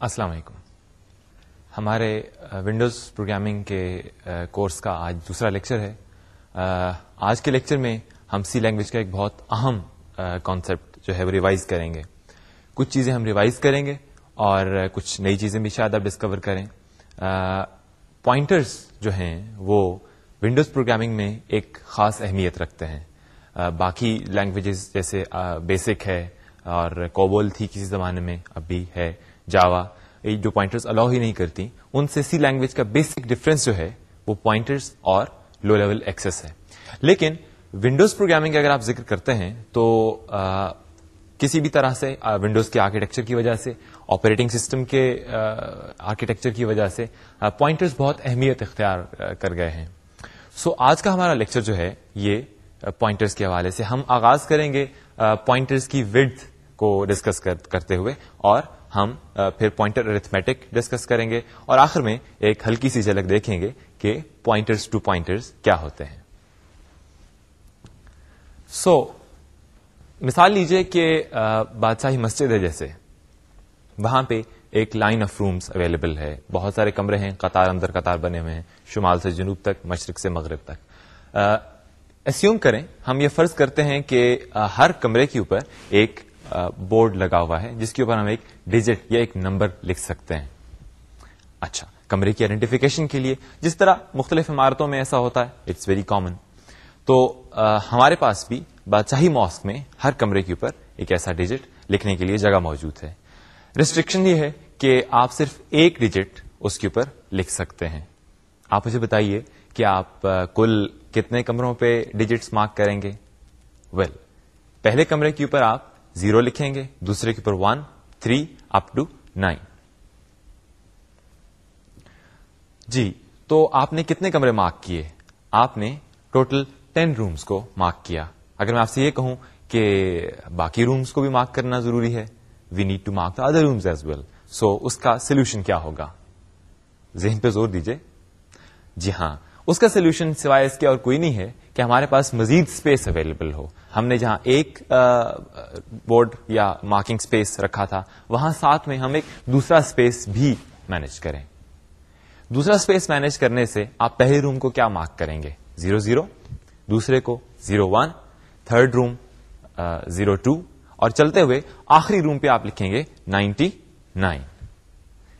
السلام علیکم۔ ہمارے ونڈوز پروگرامنگ کے کورس کا آج دوسرا لیکچر ہے۔ آج کے لیکچر میں ہم سی لینگویج کا ایک بہت اہم کانسیپٹ جو ہے وہ ریوائز کریں گے۔ کچھ چیزیں ہم ریوائز کریں گے اور کچھ نئی چیزیں بھی شاید آپ ڈسکور کریں۔ پوائنٹرز جو ہیں وہ ونڈوز پروگرامنگ میں ایک خاص اہمیت رکھتے ہیں۔ باقی لینگویجز جیسے بیسک ہے اور کوبول تھی کسی زمانے میں، اب بھی ہے۔ جاوا جو پوائنٹرز الاؤ ہی نہیں کرتی ان سے سی لینگویج کا بیسک ڈفرنس جو ہے وہ پوائنٹرز اور لو لیول ایکسس ہے۔ لیکن ونڈوز پروگرامنگ اگر آپ ذکر کرتے ہیں تو آ, کسی بھی طرح سے ونڈوز کے آرکیٹیکچر کی وجہ سے آپریٹنگ سسٹم کے آرکیٹیکچر کی وجہ سے پوائنٹرز بہت اہمیت اختیار کر گئے ہیں۔ سو so, آج کا ہمارا لیکچر جو ہے یہ پوائنٹرز کے حوالے سے ہم آغاز کریں گے پوائنٹرز کی ود کو ڈسکس کرتے ہوئے اور ہم پھر پوائنٹر ارتھمیٹک ڈسکس کریں گے اور آخر میں ایک ہلکی سی جھلک دیکھیں گے کہ پوائنٹرز ٹو پوائنٹرز کیا ہوتے ہیں۔ سو so, مثال لیجیے کہ بادشاہی مسجد ہے جیسے۔ وہاں پہ ایک لائن آف رومز اویلیبل ہے۔ بہت سارے کمرے ہیں قطار اندر قطار بنے ہوئے ہیں شمال سے جنوب تک مشرق سے مغرب تک۔ ایسیوم کریں ہم یہ فرض کرتے ہیں کہ ہر کمرے کے اوپر ایک بورڈ لگا ہوا ہے جس کے اوپر ہم ایک ڈیجٹ یا ایک نمبر لکھ سکتے ہیں۔ اچھا کمرے کی آئیڈینٹیفیکیشن کے لیے جس طرح مختلف عمارتوں میں ایسا ہوتا ہے اٹس ویری کامن تو ہمارے پاس بھی بادشاہی ماسک میں ہر کمرے کے اوپر ایک ایسا ڈیجٹ لکھنے کے لیے جگہ موجود ہے۔ ریسٹرکشن یہ ہے کہ آپ صرف ایک ڈیجٹ اس کے اوپر لکھ سکتے ہیں۔ آپ مجھے بتائیے کہ آپ کل کتنے کمروں پہ ڈیجٹس مارک کریں گے؟ ویل well, پہلے کمرے کے اوپر آپ زیرو لکھیں گے، دوسرے کے اوپر one three up to nine جی تو آپ نے کتنے کمرے مارک کیے؟ آپ نے ٹوٹل ٹین رومس کو مارک کیا۔ اگر میں آپ سے یہ کہوں کہ باقی رومس کو بھی مارک کرنا ضروری ہے we need to mark the other rooms as well so اس کا سولوشن کیا ہوگا؟ ذہن پہ زور دیجیے جی ہاں اس کا سولوشن سوائے اس کے اور کوئی نہیں ہے۔ کہ ہمارے پاس مزید اسپیس اویلیبل ہو۔ ہم نے جہاں ایک بورڈ یا مارکنگ اسپیس رکھا تھا، وہاں ساتھ میں ہم ایک دوسرا اسپیس بھی مینج کریں۔ دوسرا اسپیس مینج کرنے سے آپ پہلے روم کو کیا مارک کریں گے؟ زیرو زیرو دوسرے کو zero one third room zero two اور چلتے ہوئے آخری روم پہ آپ لکھیں گے نائنٹی نائن۔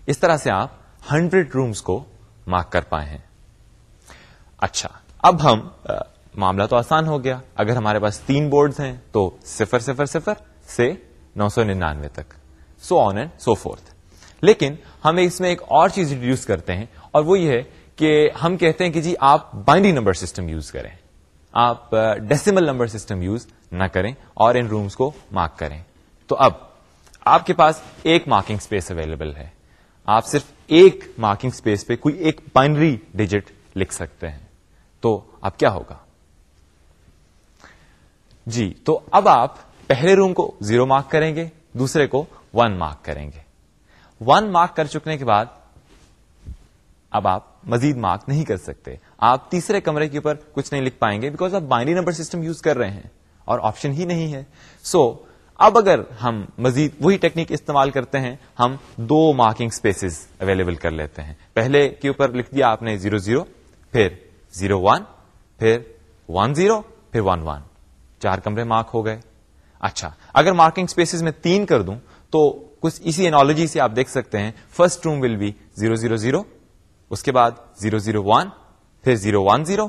اس طرح سے آپ ہنڈریڈ رومس کو مارک کر پائے ہیں۔ اچھا اب ہم معاملہ تو آسان ہو گیا۔ اگر ہمارے پاس تین بورڈز ہیں تو صفر صفر صفر سے نو سو ننانوے تک۔ سو آن اینڈ سو فورتھ لیکن ہم اس میں ایک اور چیز انٹروڈیوس کرتے ہیں اور وہ یہ ہے کہ ہم کہتے ہیں کہ جی آپ بائنڈی نمبر سسٹم یوز کریں۔ آپ ڈیسیمل نمبر سسٹم یوز نہ کریں اور ان رومز کو مارک کریں۔ تو اب آپ کے پاس ایک مارکنگ اسپیس اویلیبل ہے۔ آپ صرف ایک مارکنگ اسپیس پہ کوئی ایک بائنڈری ڈیجٹ لکھ سکتے ہیں۔ تو اب کیا ہوگا؟ جی تو اب آپ پہلے روم کو زیرو مارک کریں گے دوسرے کو ون مارک کریں گے۔ ون مارک کر چکنے کے بعد اب آپ مزید مارک نہیں کر سکتے۔ آپ تیسرے کمرے کے اوپر کچھ نہیں لکھ پائیں گے بیکاز آپ بائنری نمبر سسٹم یوز کر رہے ہیں اور آپشن ہی نہیں ہے۔ سو so, اب اگر ہم مزید وہی ٹیکنیک استعمال کرتے ہیں ہم دو مارکنگ اسپیسیز اویلیبل کر لیتے ہیں۔ پہلے کے اوپر لکھ دیا آپ نے زیرو زیرو پھر زیرو ون پھر ون زیرو پھر ون ون چار کمرے مارک ہو گئے۔ اچھا اگر مارکنگ اسپیسیز میں تین کر دوں تو کچھ اسی اینالوجی سے آپ دیکھ سکتے ہیں۔ First room will be zero zero zero اس کے بعد زیرو زیرو ون پھر زیرو ون زیرو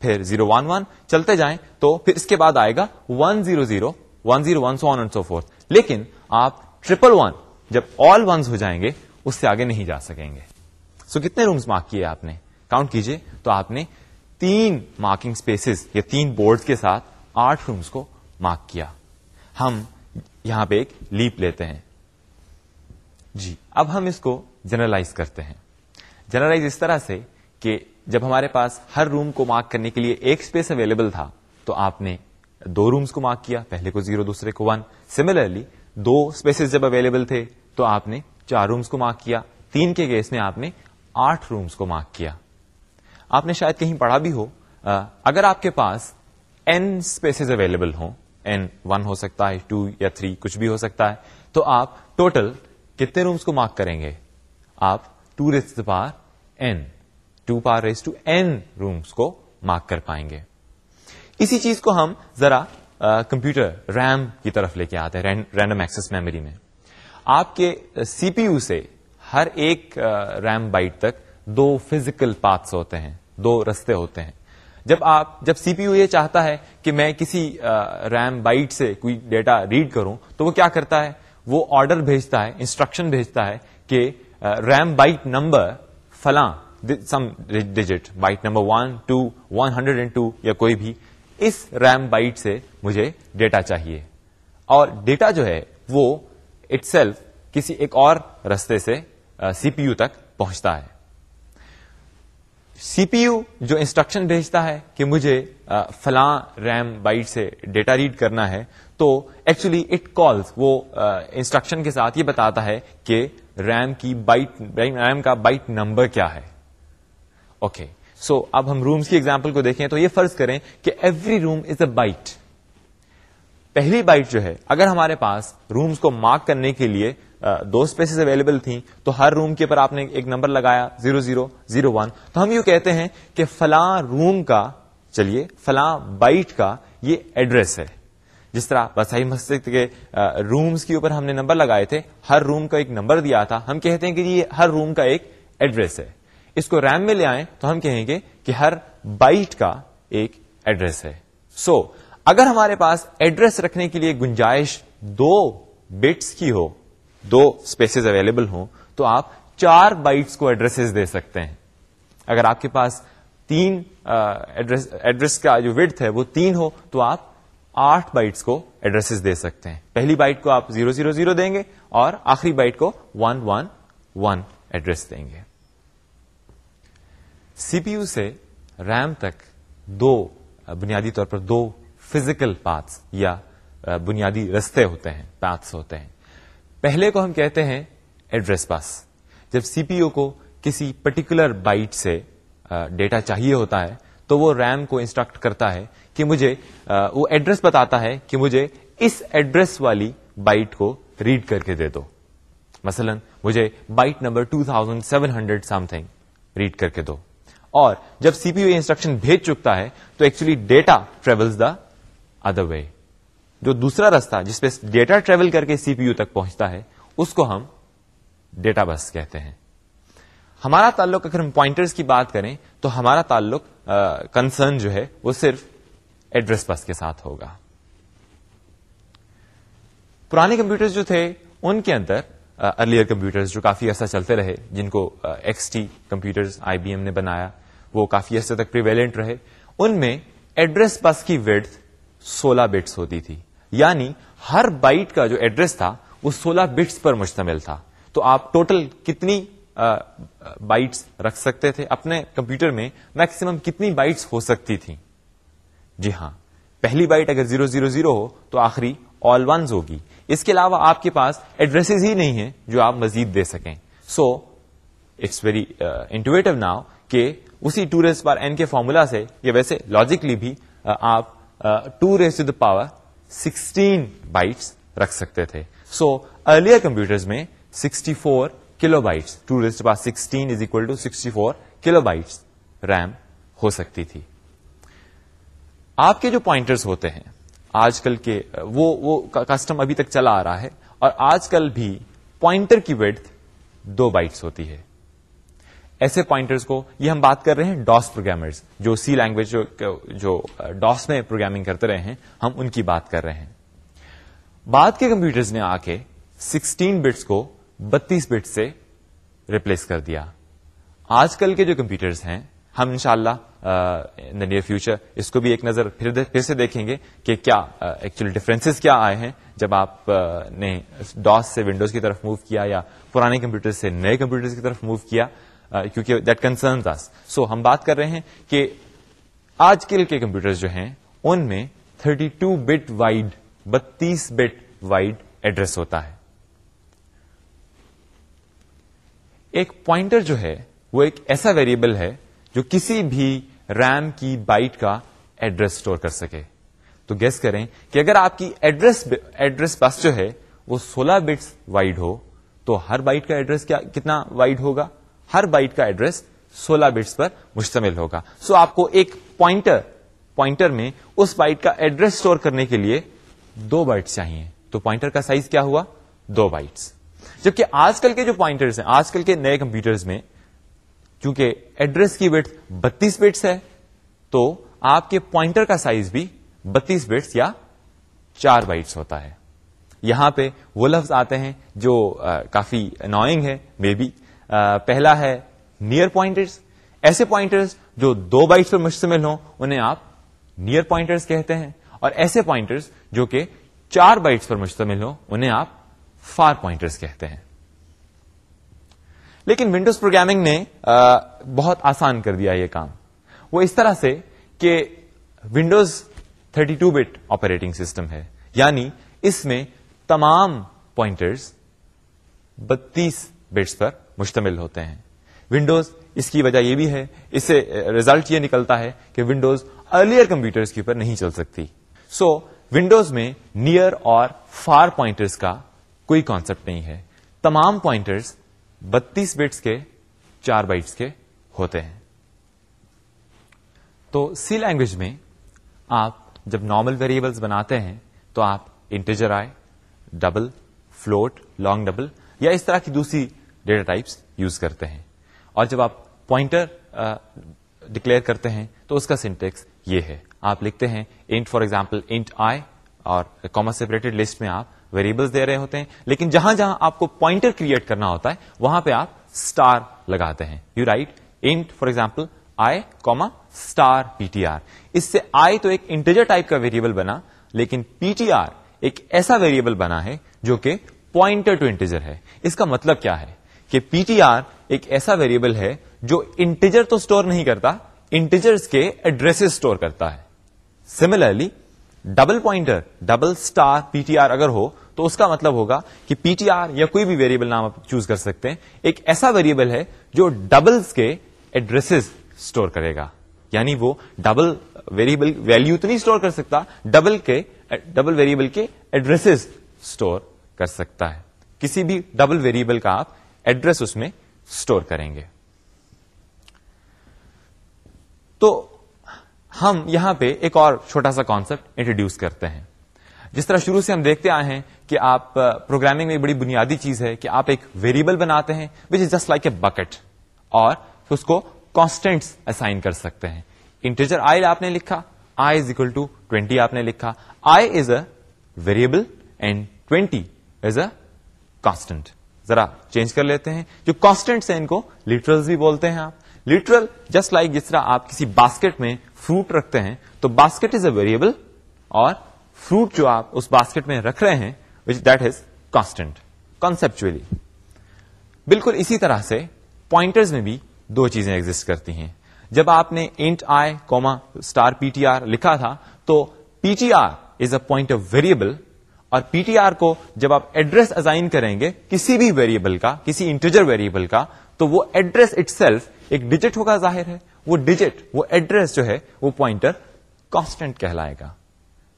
پھر زیرو ون ون چلتے جائیں تو پھر اس کے بعد آئے گا one zero zero one zero one so one so four لیکن آپ ٹریپل ون جب آل ونز ہو جائیں گے اس سے آگے نہیں جا سکیں گے۔ سو so, کتنے رومز مارک کیے آپ نے؟ کاؤنٹ کیجیے تو آپ نے تین مارکنگ اسپیسیز یا تین بورڈ کے ساتھ آٹھ رومز کو مارک کیا۔ ہم یہاں پہ ایک لیپ لیتے ہیں۔ جی اب ہم اس کو جنرلائز کرتے ہیں۔ جنرلائز اس طرح سے کہ جب ہمارے پاس ہر روم کو مارک کرنے کے لیے ایک اسپیس اویلیبل تھا، تو آپ نے دو رومز کو مارک کیا، پہلے کو زیرو دوسرے کو ون سملرلی دو اسپیسیز جب اویلیبل تھے، تو آپ نے چار رومز کو مارک کیا۔ تین کے گیس میں آپ نے آٹھ رومز کو مارک کیا۔ آپ نے شاید کہیں پڑھا بھی ہو اگر آپ کے پاس این اسپیسیز اویلیبل ہوں این ون ہو سکتا ہے ٹو یا تھری کچھ بھی ہو سکتا ہے، تو آپ ٹوٹل کتنے رومس کو مارک کریں گے؟ آپ two raise power N two power raise two N rooms کو مارک کر پائیں گے۔ اسی چیز کو ہم ذرا کمپیوٹر ریم کی طرف لے کے آتے ہیں رینڈم ایکسس میموری میں۔ آپ کے سی پی یو سے ہر ایک ریم بائٹ تک دو فزیکل پاتس ہوتے ہیں، دو رستے ہوتے ہیں۔ جب آپ جب سی پی یو یہ چاہتا ہے کہ میں کسی ریم بائٹ سے کوئی ڈیٹا ریڈ کروں، تو وہ کیا کرتا ہے؟ وہ آرڈر بھیجتا ہے، انسٹرکشن بھیجتا ہے کہ ریم بائٹ نمبر فلاں some digit, byte number one, two, one hundred and two یا کوئی بھی، اس ریم بائٹ سے مجھے ڈیٹا چاہیے۔ اور ڈیٹا جو ہے، وہ اٹ سیلف کسی ایک اور رستے سے سی پی یو تک پہنچتا ہے۔ سی پی یو جو انسٹرکشن بھیجتا ہے کہ مجھے فلاں ریم بائٹ سے ڈیٹا ریڈ کرنا ہے، تو ایکچولی اٹ کالز، وہ انسٹرکشن کے ساتھ یہ بتاتا ہے کہ ریم کی بائٹ، ریم کا بائٹ نمبر کیا ہے۔ اوکے، سو اب ہم رومس کی ایگزامپل کو دیکھیں تو یہ فرض کریں کہ every room is a byte. پہلی بائٹ جو ہے، اگر ہمارے پاس رومس کو مارک کرنے کے لیے دو اسپیسیز اویلیبل تھیں تو ہر روم کے اوپر آپ نے ایک نمبر لگایا زیرو زیرو زیرو ون تو ہم یوں کہتے ہیں کہ فلاں روم کا چلیے فلاں بائٹ کا یہ ایڈریس ہے۔ جس طرح بسائی مسجد کے رومز کے اوپر ہم نے نمبر لگائے تھے ہر روم کا ایک نمبر دیا تھا۔ ہم کہتے ہیں کہ یہ ہر روم کا ایک ایڈریس ہے۔ اس کو ریم میں لے آئیں تو ہم کہیں گے کہ ہر بائٹ کا ایک ایڈریس ہے۔ سو so, اگر ہمارے پاس ایڈریس رکھنے کے لیے گنجائش دو بٹس کی ہو دو اسپیسیز اویلیبل ہوں، تو آپ چار بائٹس کو ایڈریس دے سکتے ہیں۔ اگر آپ کے پاس تین ایڈریس کا جو وڈ ہے، وہ تین ہو، تو آپ آٹھ بائٹس کو ایڈریس دے سکتے ہیں۔ پہلی بائٹ کو آپ زیرو زیرو زیرو دیں گے اور آخری بائٹ کو ون ون ون ایڈریس دیں گے۔ سی پی یو سے ریم تک دو بنیادی طور پر دو فزیکل پاتس یا بنیادی رستے ہوتے ہیں پاتس ہوتے ہیں۔ پہلے کو ہم کہتے ہیں ایڈریس پاس۔ جب سی پی یو کو کسی پرٹیکولر بائٹ سے ڈیٹا چاہیے ہوتا ہے، تو وہ ریم کو انسٹرکٹ کرتا ہے کہ مجھے وہ ایڈریس بتاتا ہے کہ مجھے اس ایڈریس والی بائٹ کو ریڈ کر کے دے دو۔ مثلا مجھے byte number two thousand seven hundred something read کر کے دو۔ اور جب سی پی یو انسٹرکشن بھیج چکتا ہے، تو actually data travel the other way. جو دوسرا رستہ جس پہ ڈیٹا ٹریول کر کے سی پی یو تک پہنچتا ہے، اس کو ہم ڈیٹا بس کہتے ہیں۔ ہمارا تعلق اگر ہم پوائنٹرز کی بات کریں، تو ہمارا تعلق کنسرن جو ہے، وہ صرف ایڈریس بس کے ساتھ ہوگا۔ پرانے کمپیوٹر جو تھے، ان کے اندر ارلیئر کمپیوٹر جو کافی عرصہ چلتے رہے، جن کو X T computer I B M نے بنایا، وہ کافی عرصے تک پریویلنٹ رہے، ان میں ایڈریس بس کی ویڈ سولہ بٹس ہوتی تھی۔ یعنی ہر بائٹ کا جو ایڈریس تھا وہ سولہ بٹس پر مشتمل تھا۔ تو آپ ٹوٹل کتنی بائٹس رکھ سکتے تھے؟ اپنے کمپیوٹر میں میکسیمم کتنی بائٹس ہو سکتی تھی جی ہاں پہلی بائٹ اگر زیرو زیرو زیرو ہو تو آخری آل ونز ہوگی۔ اس کے علاوہ آپ کے پاس ایڈریسز ہی نہیں ہیں جو آپ مزید دے سکیں۔ So, it's very intuitive now کہ اسی ٹو ریس پار این کے فارمولا سے یا ویسے لاجکلی بھی آپ two raise to the power sixteen bytes رکھ سکتے تھے۔ سو ارلیئر کمپیوٹر میں sixty four kilo bytes two raise to power sixteen is equal to sixty four kilo bytes RAM ہو سکتی تھی۔ آپ کے جو پوائنٹرز ہوتے ہیں، آج کل کے، وہ وہ کسٹم ابھی تک چلا آ رہا ہے اور آج کل بھی پوائنٹر کی ویڈ دو بائٹس ہوتی ہے۔ ایسے پوائنٹرز کو یہ ہم بات کر رہے ہیں ڈاس پروگرامرز جو سی لینگویج جو ڈاس میں پروگرامنگ کرتے رہے ہیں ہم ان کی بات کر رہے ہیں۔ بعد کے کمپیوٹرز نے آ کے سکسٹین بٹس کو بتیس بٹ سے ریپلیس کر دیا۔ آج کل کے جو کمپیوٹرز ہیں ہم انشاءاللہ ان دا نیئر فیوچر اس کو بھی ایک نظر پھر, پھر سے دیکھیں گے کہ کیا ایکچولی ڈفرینسز کیا آئے ہیں۔ جب آپ نے ڈاس سے ونڈوز کی طرف موو کیا یا پرانے کمپیوٹر سے نئے کمپیوٹر کی طرف موو کیا کیونکہ دیٹ کنسرن دس سو ہم بات کر رہے ہیں کہ آج کل کے کمپیوٹر جو ہیں، ان میں 32 ٹو بٹ وائڈ بتیس بٹ وائڈ ایڈریس ہوتا ہے۔ ایک پوائنٹر جو ہے، وہ ایک ایسا ویریبل ہے جو کسی بھی ریم کی بائٹ کا ایڈریس اسٹور کر سکے۔ تو گیس کریں کہ اگر آپ کی ایڈریس ایڈریس بس جو ہے، وہ سولہ بٹس وائڈ ہو، تو ہر بائٹ کا ایڈریس کیا، کتنا وائڈ ہوگا؟ ہر بائٹ کا ایڈریس سولہ بٹس پر مشتمل ہوگا۔ سو so آپ کو ایک پوائنٹر پوائنٹر میں اس بائٹ کا ایڈریس اسٹور کرنے کے لیے دو بائٹس چاہیے۔ تو پوائنٹر کا سائز کیا ہوا؟ دو بائٹس۔ جبکہ آج کل کے جو پوائنٹرز ہیں آج کل کے نئے کمپیوٹرز میں کیونکہ ایڈریس کی بٹ بتیس بٹس ہے تو آپ کے پوائنٹر کا سائز بھی بتیس بٹس یا چار بائٹس ہوتا ہے۔ یہاں پہ وہ لفظ آتے ہیں جو آ, کافی انوائنگ ہے مے بی پہلا ہے نیئر پوائنٹرز ایسے پوائنٹرز جو دو بائٹس پر مشتمل ہوں، انہیں آپ نیئر پوائنٹرز کہتے ہیں. اور ایسے پوائنٹرز جو کہ چار بائٹس پر مشتمل ہوں، انہیں آپ فار پوائنٹرز کہتے ہیں. لیکن ونڈوز پروگرامنگ نے بہت آسان کر دیا یہ کام. وہ اس طرح سے کہ ونڈوز 32 بٹ آپریٹنگ سسٹم ہے. یعنی اس میں تمام پوائنٹرز بتیس بٹس پر مشتمل ہوتے ہیں۔ ونڈوز اس کی وجہ یہ بھی ہے اس سے ریزلٹ یہ نکلتا ہے کہ ونڈوز ارلیئر کمپیوٹرز کے اوپر نہیں چل سکتی۔ سو so, ونڈوز میں نیئر اور فار پوائنٹرز کا کوئی کانسپٹ نہیں ہے۔ تمام پوائنٹرز بتیس بٹس کے چار بائٹس کے ہوتے ہیں۔ تو سی لینگویج میں آپ جب نارمل ویریبلس بناتے ہیں تو آپ انٹیجر آئے ڈبل فلوٹ لانگ ڈبل یا اس طرح کی دوسری ڈیٹا ٹائپس یوز کرتے ہیں۔ اور جب آپ پوائنٹر ڈکلیئر کرتے ہیں تو اس کا سینٹیکس یہ ہے۔ آپ لکھتے ہیں، int for example int I, اور کامر سیپریٹڈ لسٹ میں آپ ویریبلس دے رہے ہوتے ہیں۔ لیکن جہاں جہاں آپ کو پوائنٹر کریٹ کرنا ہوتا ہے، وہاں پہ آپ اسٹار لگاتے ہیں۔ You write int for example I comma star P T R. اس سے آئی تو ایک انٹیجر ٹائپ کا ویریبل بنا، لیکن پی ٹی آر ایک ایسا ویریبل بنا ہے جو کہ پوائنٹر ٹو انٹیجر ہے۔ اس کا مطلب کیا ہے؟ کہ پی ٹی آر ایک ایسا ویریبل ہے جو انٹیجر تو اسٹور نہیں کرتا، انٹیجرز کے ایڈریس اسٹور کرتا ہے۔ Similarly double pointer double star P T R اگر ہو، تو اس کا مطلب ہوگا کہ پی ٹی آر یا کوئی بھی ویریبل نام آپ چوز کر سکتے ہیں، ایک ایسا ویریبل ہے جو ڈبلز کے ایڈریس اسٹور کرے گا۔ یعنی وہ ڈبل ویریبل ویلو تو نہیں اسٹور کر سکتا ڈبل کے ڈبل ویریبل کے ایڈریس اسٹور کر سکتا ہے۔ کسی بھی ڈبل ویریبل کا آپ ایڈریس اس میں اسٹور کریں گے۔ تو ہم یہاں پہ ایک اور چھوٹا سا کانسپٹ انٹروڈیوس کرتے ہیں۔ جس طرح شروع سے ہم دیکھتے آئے ہیں کہ آپ پروگرامنگ میں بڑی بنیادی چیز ہے کہ آپ ایک ویریبل بناتے ہیں which is just like a bucket اور اس کو کانسٹینٹس اسائن کر سکتے ہیں۔ انٹیجر آئی آپ نے لکھا I is equal to twenty آپ نے لکھا۔ I is a variable and twenty is a constant ذرا چینج کر لیتے ہیں، جو کانسٹینٹس ہیں ان کو لٹرل بھی بولتے ہیں آپ۔ لٹرل جسٹ لائک جس طرح آپ کسی باسکٹ میں فروٹ رکھتے ہیں، تو باسکٹ از اے ویریبل اور فروٹ جو آپ اس باسکٹ میں رکھ رہے ہیں وچ دیٹ از کانسٹنٹ کانسپچلی بالکل اسی طرح سے پوائنٹرز میں بھی دو چیزیں ایگزٹ کرتی ہیں۔ جب آپ نے int I comma star P T R لکھا تھا، تو P T R is a point of variable اور پی ٹی آر کو جب آپ ایڈریس ازائن کریں گے کسی بھی ویریبل کا، کسی انٹیجر ویریبل کا، تو وہ ایڈریس اٹ سیلف ایک ڈیجٹ ہوگا ظاہر ہے۔ وہ ڈیجٹ وہ ایڈریس جو ہے، وہ پوائنٹر کانسٹنٹ کہلائے گا۔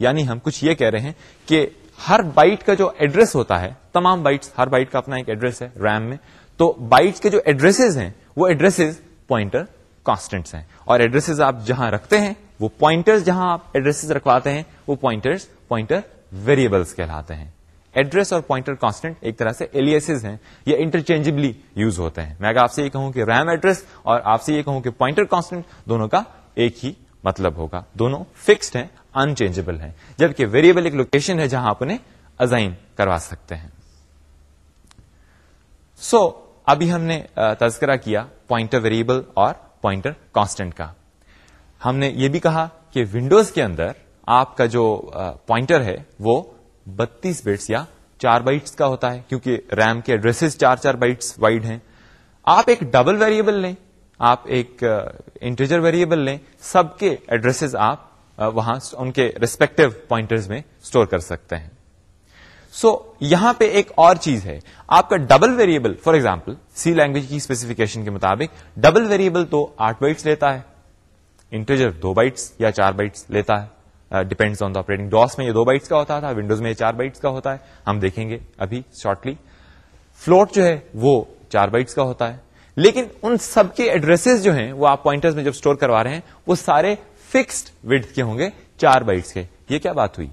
یعنی ہم کچھ یہ کہہ رہے ہیں کہ ہر بائٹ کا جو ایڈریس ہوتا ہے، تمام بائٹس ہر بائٹ کا اپنا ایک ایڈریس ہے ریم میں، تو بائٹس کے جو ایڈریس ہیں، وہ ایڈریس پوائنٹر کانسٹنٹس ہیں۔ اور ایڈریس آپ جہاں رکھتے ہیں، وہ پوائنٹر جہاں آپ ایڈریس رکھواتے ہیں، وہ پوائنٹرز پوائنٹر ویریبلس کہلاتے ہیں۔ ایڈریس اور پوائنٹر کانسٹنٹ ایک طرح سے ایلیسز ہیں یا انٹرچینجبلی یوز ہوتے ہیں۔ میں اگر آپ سے یہ کہوں کہ ریم ایڈریس اور آپ سے یہ کہوں کہ پوائنٹر کانسٹنٹ دونوں کا ایک ہی مطلب ہوگا۔ دونوں فکسڈ ہیں انچینجبل ہیں۔ جبکہ ویریبل ایک لوکیشن ہے جہاں آپ انہیں ازائن کروا سکتے ہیں۔ سو so, ابھی ہم نے تذکرہ کیا پوائنٹر ویریبل اور پوائنٹر کانسٹنٹ کا۔ ہم نے یہ بھی کہا کہ ونڈوز کے اندر آپ کا جو پوائنٹر ہے وہ بتیس بٹس یا چار بائٹس کا ہوتا ہے کیونکہ ریم کے ایڈریس چار چار بائٹس وائڈ ہیں۔ آپ ایک ڈبل ویریبل لیں آپ ایک انٹیجر ویریبل لیں سب کے ایڈریس آپ وہاں ان کے ریسپیکٹو پوائنٹرز میں اسٹور کر سکتے ہیں۔ سو so, یہاں پہ ایک اور چیز ہے۔ آپ کا double variable for example C language کی اسپیسیفکیشن کے مطابق ڈبل ویریبل تو آٹھ بائٹس لیتا ہے انٹیجر دو بائٹس یا چار بائٹس لیتا ہے۔ Depends on the operating DOS میں یہ دو بائٹس کا ہوتا تھا ونڈوز میں یہ چار بائٹس کا ہوتا ہے. ہم دیکھیں گے ابھی شارٹلی فلوٹ جو ہے، وہ چار بائٹس کا ہوتا ہے. لیکن ان سب کے ایڈریسز جو ہیں، وہ آپ پوائنٹرز میں جب اسٹور کروا رہے ہیں، وہ سارے فکسڈ وڈ کے ہوں گے، چار بائٹس کے. یہ کیا بات ہوئی؟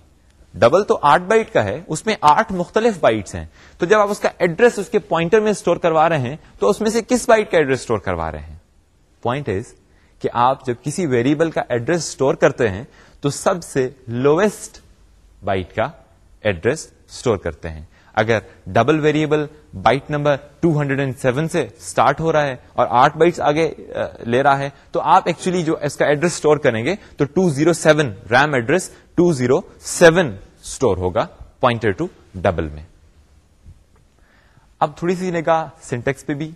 ڈبل تو آٹھ بائٹ کا ہے، اس میں آٹھ مختلف بائٹس ہیں. تو جب آپ اس کا ایڈریس اس کے پوائنٹر میں اسٹور کروا رہے ہیں، تو اس میں سے کس بائٹ کا ایڈریس اسٹور کروا رہے ہیں؟ پوائنٹ از کہ آپ جب کسی ویریبل کا ایڈریس اسٹور کرتے ہیں تو سب سے لوئسٹ بائٹ کا ایڈریس اسٹور کرتے ہیں۔ اگر ڈبل ویریبل بائٹ نمبر 207 سے اسٹارٹ ہو رہا ہے اور آٹھ بائٹس آگے لے رہا ہے، تو آپ ایکچولی جو اس کا ایڈریس اسٹور کریں گے تو 207 ریم ایڈریس 207 اسٹور ہوگا پوائنٹر ٹو ڈبل میں۔ اب تھوڑی سی نگاہ سینٹیکس پہ بھی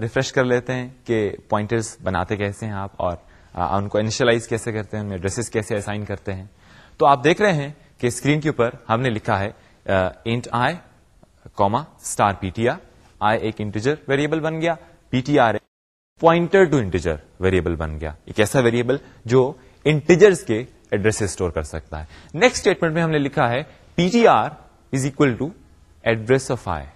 ریفریش کر لیتے ہیں کہ پوائنٹرز بناتے کیسے ہیں آپ اور ان کو انیشلائز کیسے کرتے ہیں، ان میں ایڈریسز کیسے اسائن کرتے ہیں؟ تو آپ دیکھ رہے ہیں کہ اسکرین کے اوپر ہم نے لکھا ہے int I comma star P T R I ایک انٹیجر ویریبل بن گیا P T R pointer to integer variable بن گیا۔ ایک ایسا ویریبل جو انٹیجرس کے ایڈریس اسٹور کر سکتا ہے۔ نیکسٹ اسٹیٹمنٹ میں ہم نے لکھا ہے P T R is equal to address of I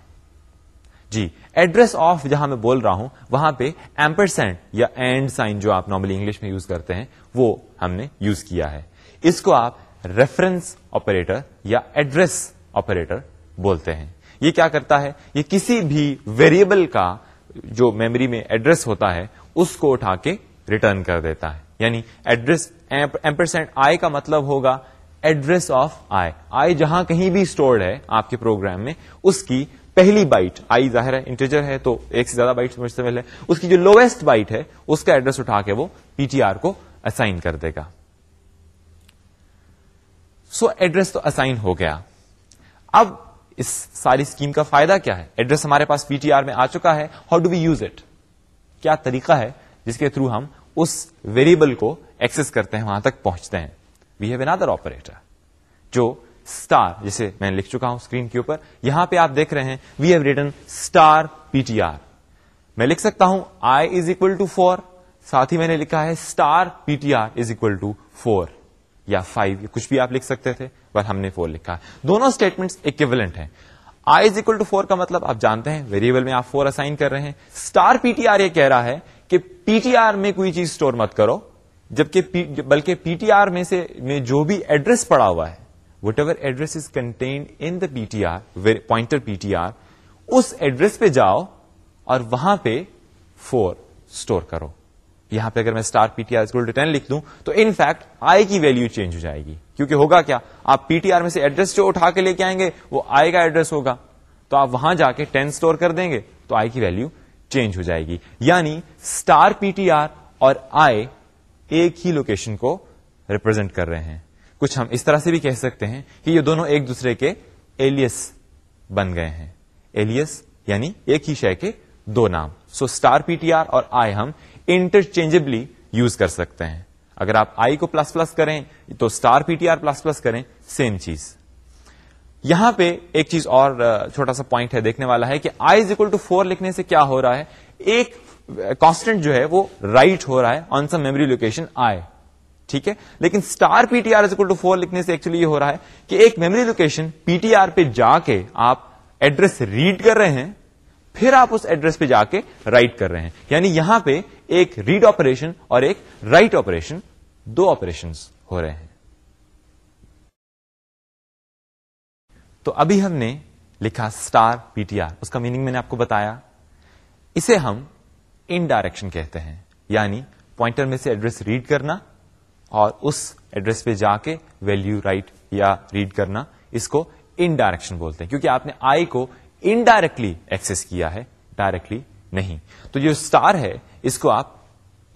G address of جہاں میں بول رہا ہوں، وہاں پہ ایمپرسینٹ یا اینڈ سائن جو آپ نارملی انگلش میں یوز کرتے ہیں، وہ ہم نے یوز کیا ہے۔ اس کو آپ ریفرنس آپریٹر یا ایڈریس آپریٹر بولتے ہیں۔ یہ کیا کرتا ہے؟ یہ کسی بھی ویریبل کا جو میموری میں ایڈریس ہوتا ہے، اس کو اٹھا کے ریٹرن کر دیتا ہے۔ یعنی ایڈریس ایمپرسینٹ آئی کا مطلب ہوگا ایڈریس آف آئی آئی جہاں کہیں بھی اسٹورڈ ہے آپ کے پروگرام میں، اس کی پہلی بائٹ آئی ظاہر ہے انٹیجر ہے تو ایک سے زیادہ بائٹ مشتمل ہے اس کی جو لوئسٹ بائٹ ہے اس کا ایڈریس اٹھا کے وہ پی ٹی آر کو اسائن کر دے گا۔ سو so, ایڈریس تو اسائن ہو گیا۔ اب اس ساری اسکیم کا فائدہ کیا ہے؟ ایڈریس ہمارے پاس پی ٹی آر میں آ چکا ہے۔ How do we use it کیا طریقہ ہے جس کے تھرو ہم اس ویریبل کو ایکسس کرتے ہیں وہاں تک پہنچتے ہیں؟ وی ہیو اندر آپریٹر جو اسٹار جسے میں لکھ چکا ہوں اسکرین کے اوپر. یہاں پہ آپ دیکھ رہے ہیں we have written star P T R میں لکھ سکتا ہوں I is equal to four ساتھ ہی میں نے لکھا ہے star P T R is equal to four یا فائیو کچھ بھی آپ لکھ سکتے تھے پر ہم نے فور لکھا. دونوں اسٹیٹمنٹ اکویلنٹ ہیں. I is equal to four کا مطلب آپ جانتے ہیں ویریبل میں آپ فور اسائن کر رہے ہیں. اسٹار پی ٹی آر یہ کہہ رہا ہے کہ پی ٹی آر میں کوئی چیز اسٹور مت کرو، جبکہ بلکہ پی ٹی آر میں سے، میں جو بھی ایڈریس پڑا ہوا ہے whatever address is contained in the P T R pointer P T R us address پہ جاؤ اور وہاں پہ فور اسٹور کرو۔ یہاں پہ اگر میں star P T R ten لکھ دوں تو ان فیکٹ آئی کی ویلو چینج ہو جائے گی۔ کیونکہ ہوگا کیا؟ آپ پی ٹی آر میں سے ایڈریس جو اٹھا کے لے کے آئیں گے وہ آئی کا ایڈریس ہوگا۔ تو آپ وہاں جا کے ٹین اسٹور کر دیں گے تو آئی کی ویلو چینج ہو جائے گی۔ یعنی اسٹار پی ٹی آر اور آئی ایک ہی لوکیشن کو ریپرزینٹ کر رہے ہیں۔ کچھ ہم اس طرح سے بھی کہہ سکتے ہیں کہ یہ دونوں ایک دوسرے کے ایلیس بن گئے ہیں۔ ایلیس یعنی ایک ہی شے کے دو نام۔ So star P T R اور آئی ہم انٹرچینجبلی یوز کر سکتے ہیں۔ اگر آپ آئی کو پلس پلس کریں تو star P T R plus plus کریں سیم چیز۔ یہاں پہ ایک چیز اور چھوٹا سا پوائنٹ ہے، دیکھنے والا ہے کہ I is equal to four لکھنے سے کیا ہو رہا ہے؟ ایک کانسٹنٹ جو ہے وہ رائٹ ہو رہا ہے آن سم میموری لوکیشن آئے ٹھیک ہے؟ لیکن star P T R to four لکھنے سے ایکچولی یہ ہو رہا ہے کہ ایک memory location P T R پہ جا کے آپ ایڈریس ریڈ کر رہے ہیں، پھر آپ اس ایڈریس پہ جا کے رائٹ کر رہے ہیں۔ یعنی یہاں پہ ایک ریڈ آپریشن اور ایک رائٹ آپریشن دو آپریشن ہو رہے ہیں۔ تو ابھی ہم نے لکھا اسٹار پی ٹی آر اس کا میننگ میں نے آپ کو بتایا۔ اسے ہم ان ڈائریکشن کہتے ہیں یعنی پوائنٹر میں سے ایڈریس ریڈ کرنا اور اس ایڈریس پہ جا کے ویلو رائٹ یا ریڈ کرنا، اس کو ان ڈائریکشن بولتے ہیں، کیونکہ آپ نے آئی کو انڈائریکٹلی ایکسس کیا ہے ڈائریکٹلی نہیں۔ تو جو اسٹار ہے، اس کو آپ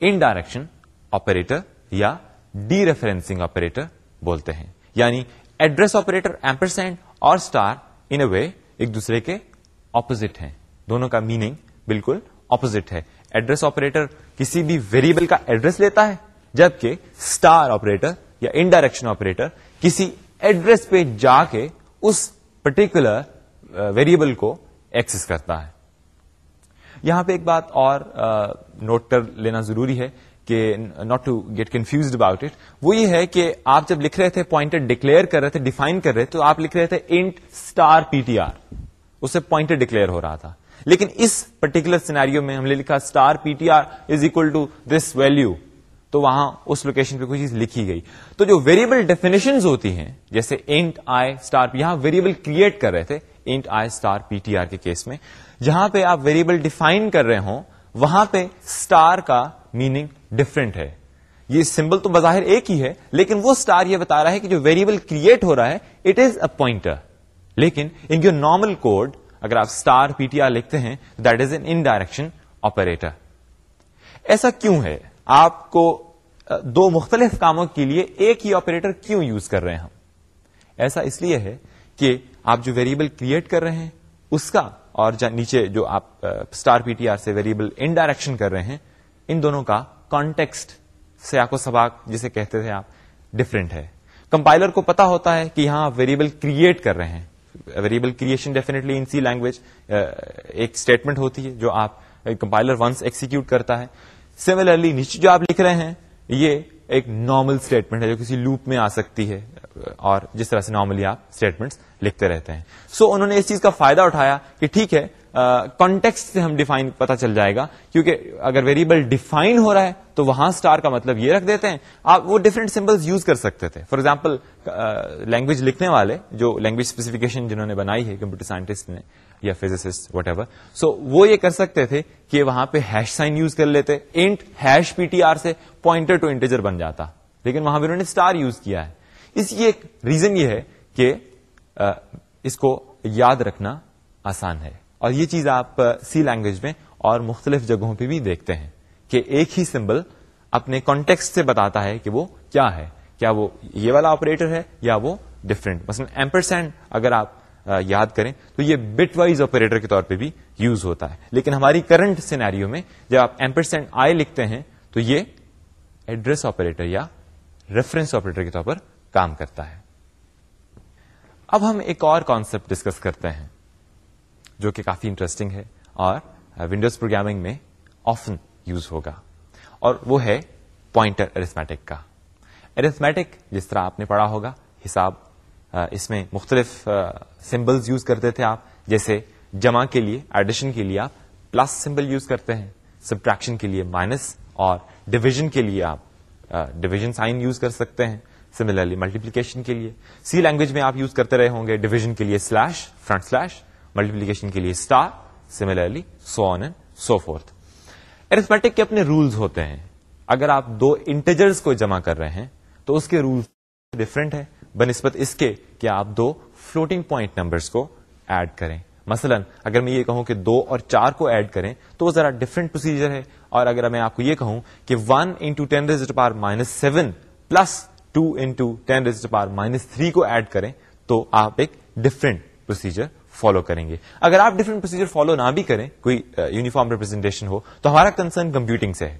ان ڈائریکشن آپریٹر یا ڈی ریفرنسنگ آپریٹر بولتے ہیں۔ یعنی ایڈریس آپریٹر ایمپرسینڈ اور اسٹار ان اے وے ایک دوسرے کے اپوزٹ ہیں۔ دونوں کا میننگ بالکل اپوزٹ ہے۔ ایڈریس آپریٹر کسی بھی ویریبل کا ایڈریس لیتا ہے جبکہ اسٹار آپریٹر یا انڈائریکشن آپریٹر کسی ایڈریس پہ جا کے اس پرٹیکولر ویریبل uh, کو ایکسس کرتا ہے۔ یہاں پہ ایک بات اور uh, نوٹ کر لینا ضروری ہے کہ not to get confused about it وہ یہ ہے کہ آپ جب لکھ رہے تھے پوائنٹر ڈکلیئر کر رہے تھے ڈیفائن کر رہے تھے، تو آپ لکھ رہے تھے int star P T R اسے پوائنٹر ڈکلیئر ہو رہا تھا۔ لیکن اس پرٹیکولر سینیریو میں ہم نے لکھا star P T R is equal to this value تو وہاں اس لوکیشن پہ کوئی چیز لکھی گئی۔ تو جو ویریبل ڈیفینیشن ہوتی ہیں، جیسے انٹ آئی اسٹار یہاں ویریبل کریٹ کر رہے تھے int I star P T R کے کیس میں۔ جہاں پہ آپ ویریبل ڈیفائن کر رہے ہوں، وہاں پہ اسٹار کا میننگ ڈفرینٹ ہے۔ یہ سمبل تو بظاہر ایک ہی ہے، لیکن وہ اسٹار یہ بتا رہا ہے کہ جو ویریبل کریٹ ہو رہا ہے اٹ از اے پوائنٹر لیکن ان یور نارمل کوڈ اگر آپ اسٹار پی ٹی آر لکھتے ہیں that is an indirection operator ایسا کیوں ہے؟ آپ کو دو مختلف کاموں کے لیے ایک ہی آپریٹر کیوں یوز کر رہے ہیں ہم؟ ایسا اس لیے ہے کہ آپ جو ویریبل کریٹ کر رہے ہیں، اس کا اور نیچے جو آپ اسٹار پی ٹی آر سے ویریبل ان ڈائریکشن کر رہے ہیں، ان دونوں کا کانٹیکسٹ سیاق و سباق جسے کہتے تھے آپ ڈفرینٹ ہے۔ کمپائلر کو پتا ہوتا ہے کہ یہاں ویریبل کریٹ کر رہے ہیں۔ Variable creation definitely in C language ایک اسٹیٹمنٹ ہوتی ہے جو آپ کمپائلر ونس ایکسیکیوٹ کرتا ہے۔ سملرلی نیچے جو آپ لکھ رہے ہیں یہ ایک نارمل اسٹیٹمنٹ ہے جو کسی لوپ میں آ سکتی ہے اور جس طرح سے نارملی آپ اسٹیٹمنٹس لکھتے رہتے ہیں۔ سو so, انہوں نے اس چیز کا فائدہ اٹھایا کہ ٹھیک ہے کانٹیکس سے ہم ڈیفائن پتا چل جائے گا کیونکہ اگر ویریبل ڈیفائن ہو رہا ہے تو وہاں اسٹار کا مطلب یہ رکھ دیتے ہیں۔ آپ وہ ڈفرنٹ سمبلس یوز کر سکتے تھے۔ فار ایگزامپل لینگویج لکھنے والے جو لینگویج اسپیسیفکیشن جنہوں نے بنائی ہے کمپیوٹر سائنٹسٹ نے یا فزسسٹ وٹ ایور سو وہ یہ کر سکتے تھے کہ وہاں پہ ہیش سائن یوز کر لیتے. Int hash P T R سے پوائنٹر ٹو انٹیجر بن جاتا. لیکن وہاں پہ انہوں نے اسٹار یوز کیا ہے. اس کی ایک ریزن یہ ہے کہ اس کو یاد رکھنا آسان ہے. اور یہ چیز آپ سی لینگویج میں اور مختلف جگہوں پہ بھی دیکھتے ہیں کہ ایک ہی سمبل اپنے کانٹیکس سے بتاتا ہے کہ وہ کیا ہے. کیا وہ یہ والا آپریٹر ہے یا وہ ڈفرینٹ مثلا ایمپرسینڈ اگر آپ یاد کریں تو یہ بٹ وائز آپریٹر کے طور پہ بھی یوز ہوتا ہے۔ لیکن ہماری کرنٹ سینیریو میں جب آپ ایمپرسینڈ آئی لکھتے ہیں تو یہ ایڈریس آپریٹر یا ریفرنس آپریٹر کے طور پر کام کرتا ہے۔ اب ہم ایک اور کانسپٹ ڈسکس کرتے ہیں جو کہ کافی انٹرسٹنگ ہے اور ونڈوز پروگرامنگ میں آفن یوز ہوگا۔ اور وہ ہے پوائنٹر ارتھمیٹک کا۔ ارتھمیٹک جس طرح آپ نے پڑھا ہوگا، حساب اس میں مختلف سمبلز یوز کرتے تھے آپ، جیسے جمع کے لیے ایڈیشن کے لیے آپ پلس سمبل یوز کرتے ہیں سبٹریکشن کے لیے مائنس اور ڈویژن کے لیے آپ ڈویژن سائن یوز کر سکتے ہیں سملرلی ملٹیپلیکیشن کے لیے۔ سی لینگویج میں آپ یوز کرتے رہے ہوں گے ڈویژن کے لیے سلیش فرنٹ سلیش ملٹیپلیکیشن کے لیے star similarly so on and so forth arithmetic کے اپنے رولز ہوتے ہیں۔ اگر آپ دو انٹیجرز کو جمع کر رہے ہیں، تو اس کے رولز ڈفرینٹ ہے بنسبت اس کے کہ آپ دو فلوٹنگ پوائنٹ نمبرز کو ایڈ کریں۔ مثلا اگر میں یہ کہوں کہ دو اور چار کو ایڈ کریں تو وہ ذرا ڈفرنٹ پروسیجر ہے۔ اور اگر میں آپ کو یہ کہوں کہ one into ten raise power minus seven plus two into ten raise power minus three کو ایڈ کریں تو آپ ایک ڈفرنٹ پروسیجر فالو کریں گے۔ اگر آپ ڈفرنٹ پروسیجر فالو نہ بھی کریں، کوئی یونیفارم ریپرزینٹیشن ہو، تو ہمارا کنسرن کمپیوٹنگ سے ہے۔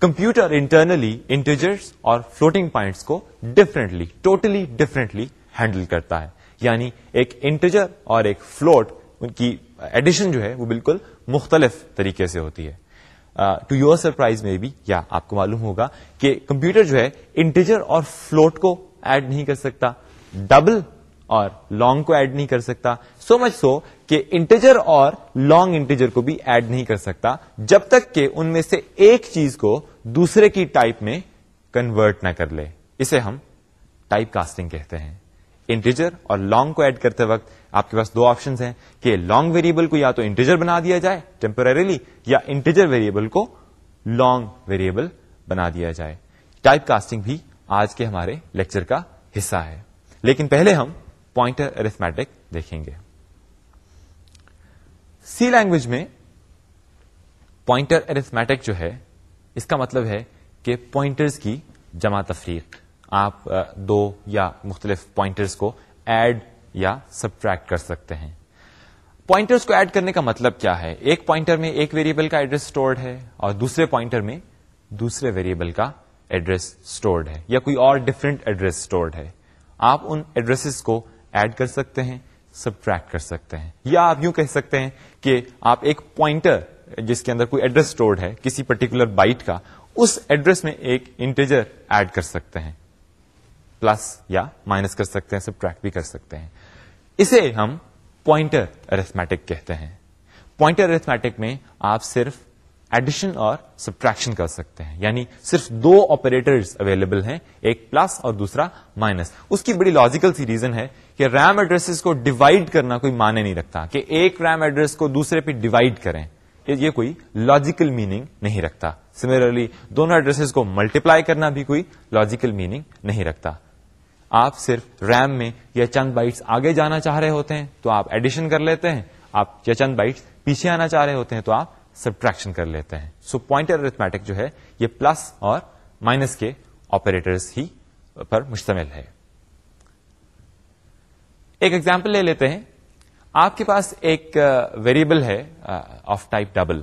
کمپیوٹر انٹرنلی انٹیجرس اور فلوٹنگ پوائنٹس کو ڈفرینٹلی ٹوٹلی ڈفرینٹلی ہینڈل کرتا ہے۔ یعنی ایک انٹیجر اور ایک فلوٹ ان کی ایڈیشن جو ہے وہ بالکل مختلف طریقے سے ہوتی ہے۔ ٹو یور سرپرائز میں بھی یا آپ کو معلوم ہوگا کہ کمپیوٹر جو ہے انٹیجر اور فلوٹ کو ایڈ نہیں کر سکتا، ڈبل اور لانگ کو ایڈ نہیں کر سکتا۔ سو مچ سو کہ انٹیجر اور لانگ انٹیجر کو بھی ایڈ نہیں کر سکتا، جب تک کہ ان میں سے ایک چیز کو دوسرے کی ٹائپ میں کنورٹ نہ کر لے۔ اسے ہم ٹائپ کاسٹنگ کہتے ہیں۔ انٹیجر اور لانگ کو ایڈ کرتے وقت آپ کے پاس دو آپشن ہیں کہ لانگ ویریبل کو یا تو انٹیجر بنا دیا جائے ٹیمپرریلی یا انٹیجر ویریبل کو لانگ ویریبل بنا دیا جائے۔ ٹائپ کاسٹنگ بھی آج کے ہمارے لیکچر کا حصہ ہے۔ لیکن پہلے ہم پوائنٹر ارتھمیٹک دیکھیں گے۔ سی لینگویج میں پوائنٹر ارتھمیٹک جو ہے، اس کا مطلب ہے کہ پوائنٹرز کی جمع تفریق آپ دو یا مختلف پوائنٹرز کو ایڈ یا سبٹریکٹ کر سکتے ہیں۔ پوائنٹرز کو ایڈ کرنے کا مطلب کیا ہے؟ ایک پوائنٹر میں ایک ویریبل کا ایڈریس اسٹورڈ ہے اور دوسرے پوائنٹر میں دوسرے ویریبل کا ایڈریس اسٹورڈ ہے یا کوئی اور ڈفرنٹ ایڈریس اسٹورڈ ہے۔ آپ ان ایڈریس کو ایڈ کر سکتے ہیں سبٹریکٹ کر سکتے ہیں۔ یا آپ یوں کہہ سکتے ہیں کہ آپ ایک پوائنٹر جس کے اندر کوئی ایڈریس اسٹورڈ ہے، کسی پرٹیکولر بائٹ کا، اس ایڈریس میں ایک انٹیجر ایڈ کر سکتے ہیں۔ پلس یا مائنس کر سکتے ہیں سبٹریکٹ بھی کر سکتے ہیں۔ اسے ہم پوائنٹر ارتھمیٹک کہتے ہیں۔ پوائنٹر ارتھمیٹک میں آپ صرف ایڈیشن اور سبٹریکشن کر سکتے ہیں۔ یعنی صرف دو آپریٹرز اویلیبل ہیں، ایک پلس اور دوسرا مائنس۔ اس کی بڑی لاجیکل سی ریزن ہے کہ ریم ایڈریس کو ڈیوائڈ کرنا کوئی معنی نہیں رکھتا، کہ ایک ریم ایڈریس کو دوسرے پہ ڈیوائڈ کریں۔ یہ کوئی لاجیکل میننگ نہیں رکھتا۔ سملرلی دونوں ایڈریس کو ملٹیپلائی کرنا بھی کوئی لاجیکل میننگ نہیں رکھتا۔ آپ صرف ریم میں یا چند بائٹس آگے جانا چاہ رہے ہوتے ہیں تو آپ ایڈیشن کر لیتے ہیں، آپ یا چند بائٹس پیچھے آنا چاہ رہے ہوتے ہیں تو آپ سبٹریکشن کر لیتے ہیں۔ سو پوائنٹر ارتھمیٹک جو ہے، یہ پلس اور مائنس کے آپریٹرس ہی پر مشتمل ہے۔ ایک ایگزامپل لے لیتے ہیں۔ آپ کے پاس ایک ویریبل ہے آف ٹائپ ڈبل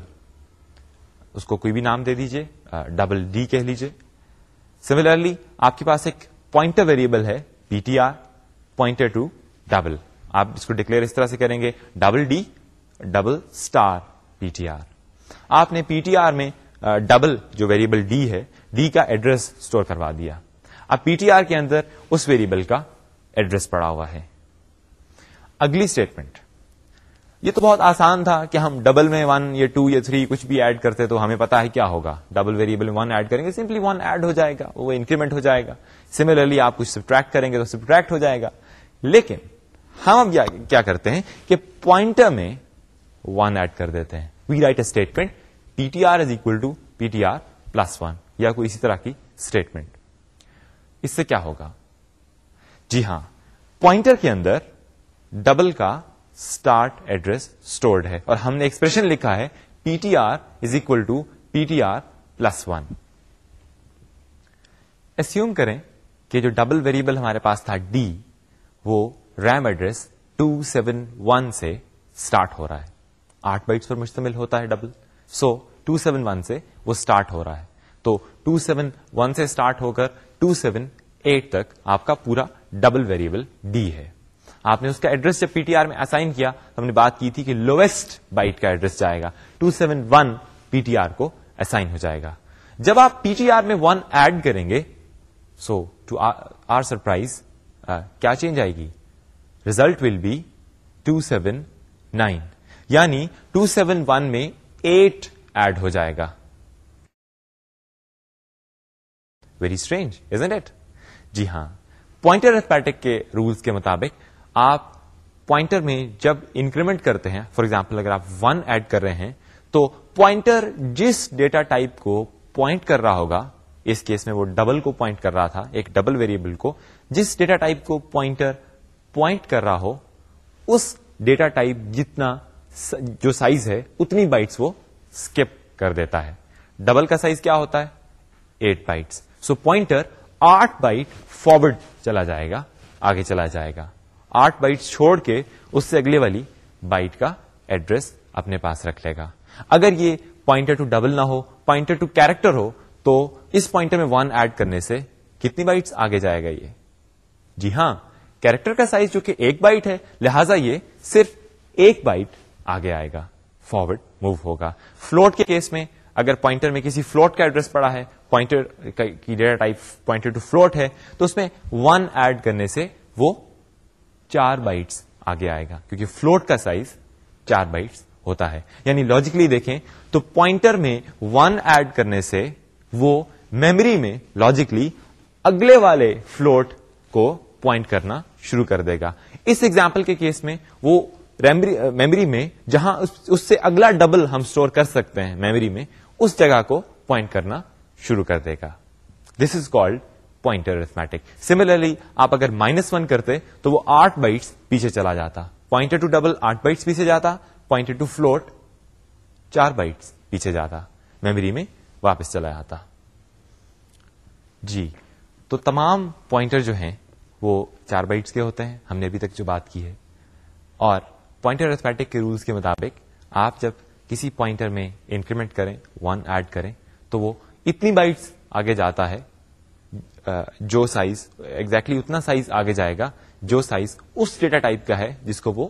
اس کو کوئی بھی نام دے دیجیے ڈبل ڈی کہہ لیجیے سملرلی آپ کے پاس ایک پوائنٹر ویریبل ہے P T R, pointer to double. آپ اس کو ڈکلیئر اس طرح سے کریں گے، double D, double star P T R. آپ نے پی ٹی آر میں ڈبل جو ویریبل ڈی ہے، ڈی کا ایڈریس اسٹور کروا دیا۔ اب پی ٹی آر کے اندر اس ویریبل کا ایڈریس پڑا ہوا ہے۔ اگلی اسٹیٹمنٹ یہ تو بہت آسان تھا کہ ہم ڈبل میں ون یا ٹو یا تھری کچھ بھی ایڈ کرتے تو ہمیں پتا ہے کیا ہوگا۔ ڈبل ویریبل ون ایڈ کریں گے، سمپلی ون ایڈ ہو جائے گا، وہ انکریمنٹ ہو جائے گا۔ سملرلی آپ کچھ سبٹریکٹ کریں گے تو سبٹریکٹ ہو جائے گا۔ لیکن ہم اب کیا کرتے ہیں کہ پوائنٹر میں ون ایڈ کر دیتے ہیں۔ We write a statement P T R is equal to P T R plus one یا کوئی اسی طرح کی اسٹیٹمنٹ اس سے کیا ہوگا؟ جی ہاں پوائنٹر کے اندر ڈبل کا اسٹارٹ ایڈریس اسٹورڈ ہے۔ اور ہم نے ایکسپریشن لکھا ہے P T R is equal to P T R plus one assume کریں کہ جو ڈبل ویریبل ہمارے پاس تھا ڈی وہ RAM address two seven one سے اسٹارٹ ہو رہا ہے۔ آٹھ بائٹس پر مشتمل ہوتا ہے double so two seven one سے وہ اسٹارٹ ہو رہا ہے۔ تو ٹو سیون ون سے اسٹارٹ ہو کر ٹو سیون ایٹ تک آپ کا پورا ڈبل ویریبل ڈی ہے۔ آپ نے اس کا ایڈریس جب پی ٹی آر میں اسائن کیا تو ہم نے بات کی تھی کہ لوئسٹ بائٹ کا ایڈریس جائے گا۔ Two seven one P T R کو اسائن ہو جائے گا۔ جب آپ پی ٹی آر میں ون ایڈ کریں گے سو ٹو آر سرپرائز کیا چینج آئے گی؟ Result will be two seven nine یعنی ٹو سیون ون میں ایٹ ایڈ ہو جائے گا۔ ویری اسٹرینج ازنٹ اٹ جی ہاں۔ پوائنٹر کے رولس کے مطابق آپ پوائنٹر میں جب انکریمنٹ کرتے ہیں فار ایگزامپل اگر آپ ون ایڈ کر رہے ہیں، تو پوائنٹر جس ڈیٹا ٹائپ کو پوائنٹ کر رہا ہوگا، اس کیس میں وہ ڈبل کو پوائنٹ کر رہا تھا، ایک ڈبل ویریبل کو، جس ڈیٹا ٹائپ کو پوائنٹر پوائنٹ کر رہا ہو، اس ڈیٹا ٹائپ جتنا جو سائز ہے، اتنی بائٹس وہ اسکپ کر دیتا ہے. ڈبل کا سائز کیا ہوتا ہے? ایٹ بائٹس سو پوائنٹر آٹھ بائٹ فارورڈ چلا جائے گا، آگے چلا جائے گا. آٹھ بائٹ چھوڑ کے اس سے اگلے والی بائٹ کا ایڈریس اپنے پاس رکھ لے گا۔ اگر یہ پوائنٹر ٹو ڈبل نہ ہو پوائنٹر ٹو کیریکٹر ہو، تو اس پوائنٹر میں ون ایڈ کرنے سے کتنی بائٹس آگے جائے گا یہ؟ جی ہاں کیریکٹر کا سائز جو کہ ایک بائٹ ہے، لہذا یہ صرف ایک بائٹ آگے آئے گا۔ فارورڈ موو ہوگا۔ فلوٹ کے کیس میں اگر پوائنٹر میں کسی فلوٹ کا ایڈریس پڑا ہے پوائنٹر کی data type pointer to float ہے، تو اس میں ون ایڈ کرنے سے وہ چار بائٹس آگے آئے گا، کیونکہ فلوٹ کا سائز چار بائٹس ہوتا ہے۔ یعنی لاجیکلی دیکھیں تو پوائنٹر میں ون ایڈ کرنے سے وہ میمری میں لاجیکلی اگلے والے فلوٹ کو پوائنٹ کرنا شروع کر دے گا۔ اس ایگزامپل کے کیس میں وہ میمری میں جہاں اس سے اگلا ڈبل ہم اسٹور کر سکتے ہیں میمری میں، اس جگہ کو پوائنٹ کرنا شروع کر دے گا۔ This is called pointer arithmetic similarly آپ اگر مائنس ون کرتے تو وہ آٹھ بائٹس پیچھے چلا جاتا. پوائنٹر ٹو ڈبل آٹھ بائٹس پیچھے جاتا. پوائنٹر ٹو فلوٹ چار بائٹس پیچھے جاتا. میموری میں واپس چلا جاتا. جی. تو تمام پوائنٹر جو ہیں وہ چار بائٹس کے ہوتے ہیں. ہم نے ابھی تک جو بات کی ہے. اور پوائنٹر ارتھمیٹک کے رولس کے مطابق آپ جب کسی پوائنٹر میں انکریمنٹ کریں ون ایڈ کریں، تو وہ اتنی بائٹس آگے جاتا ہے جو سائز ایگزیکٹلی اتنا سائز آگے جائے گا، جو سائز اس ڈیٹا ٹائپ کا ہے جس کو وہ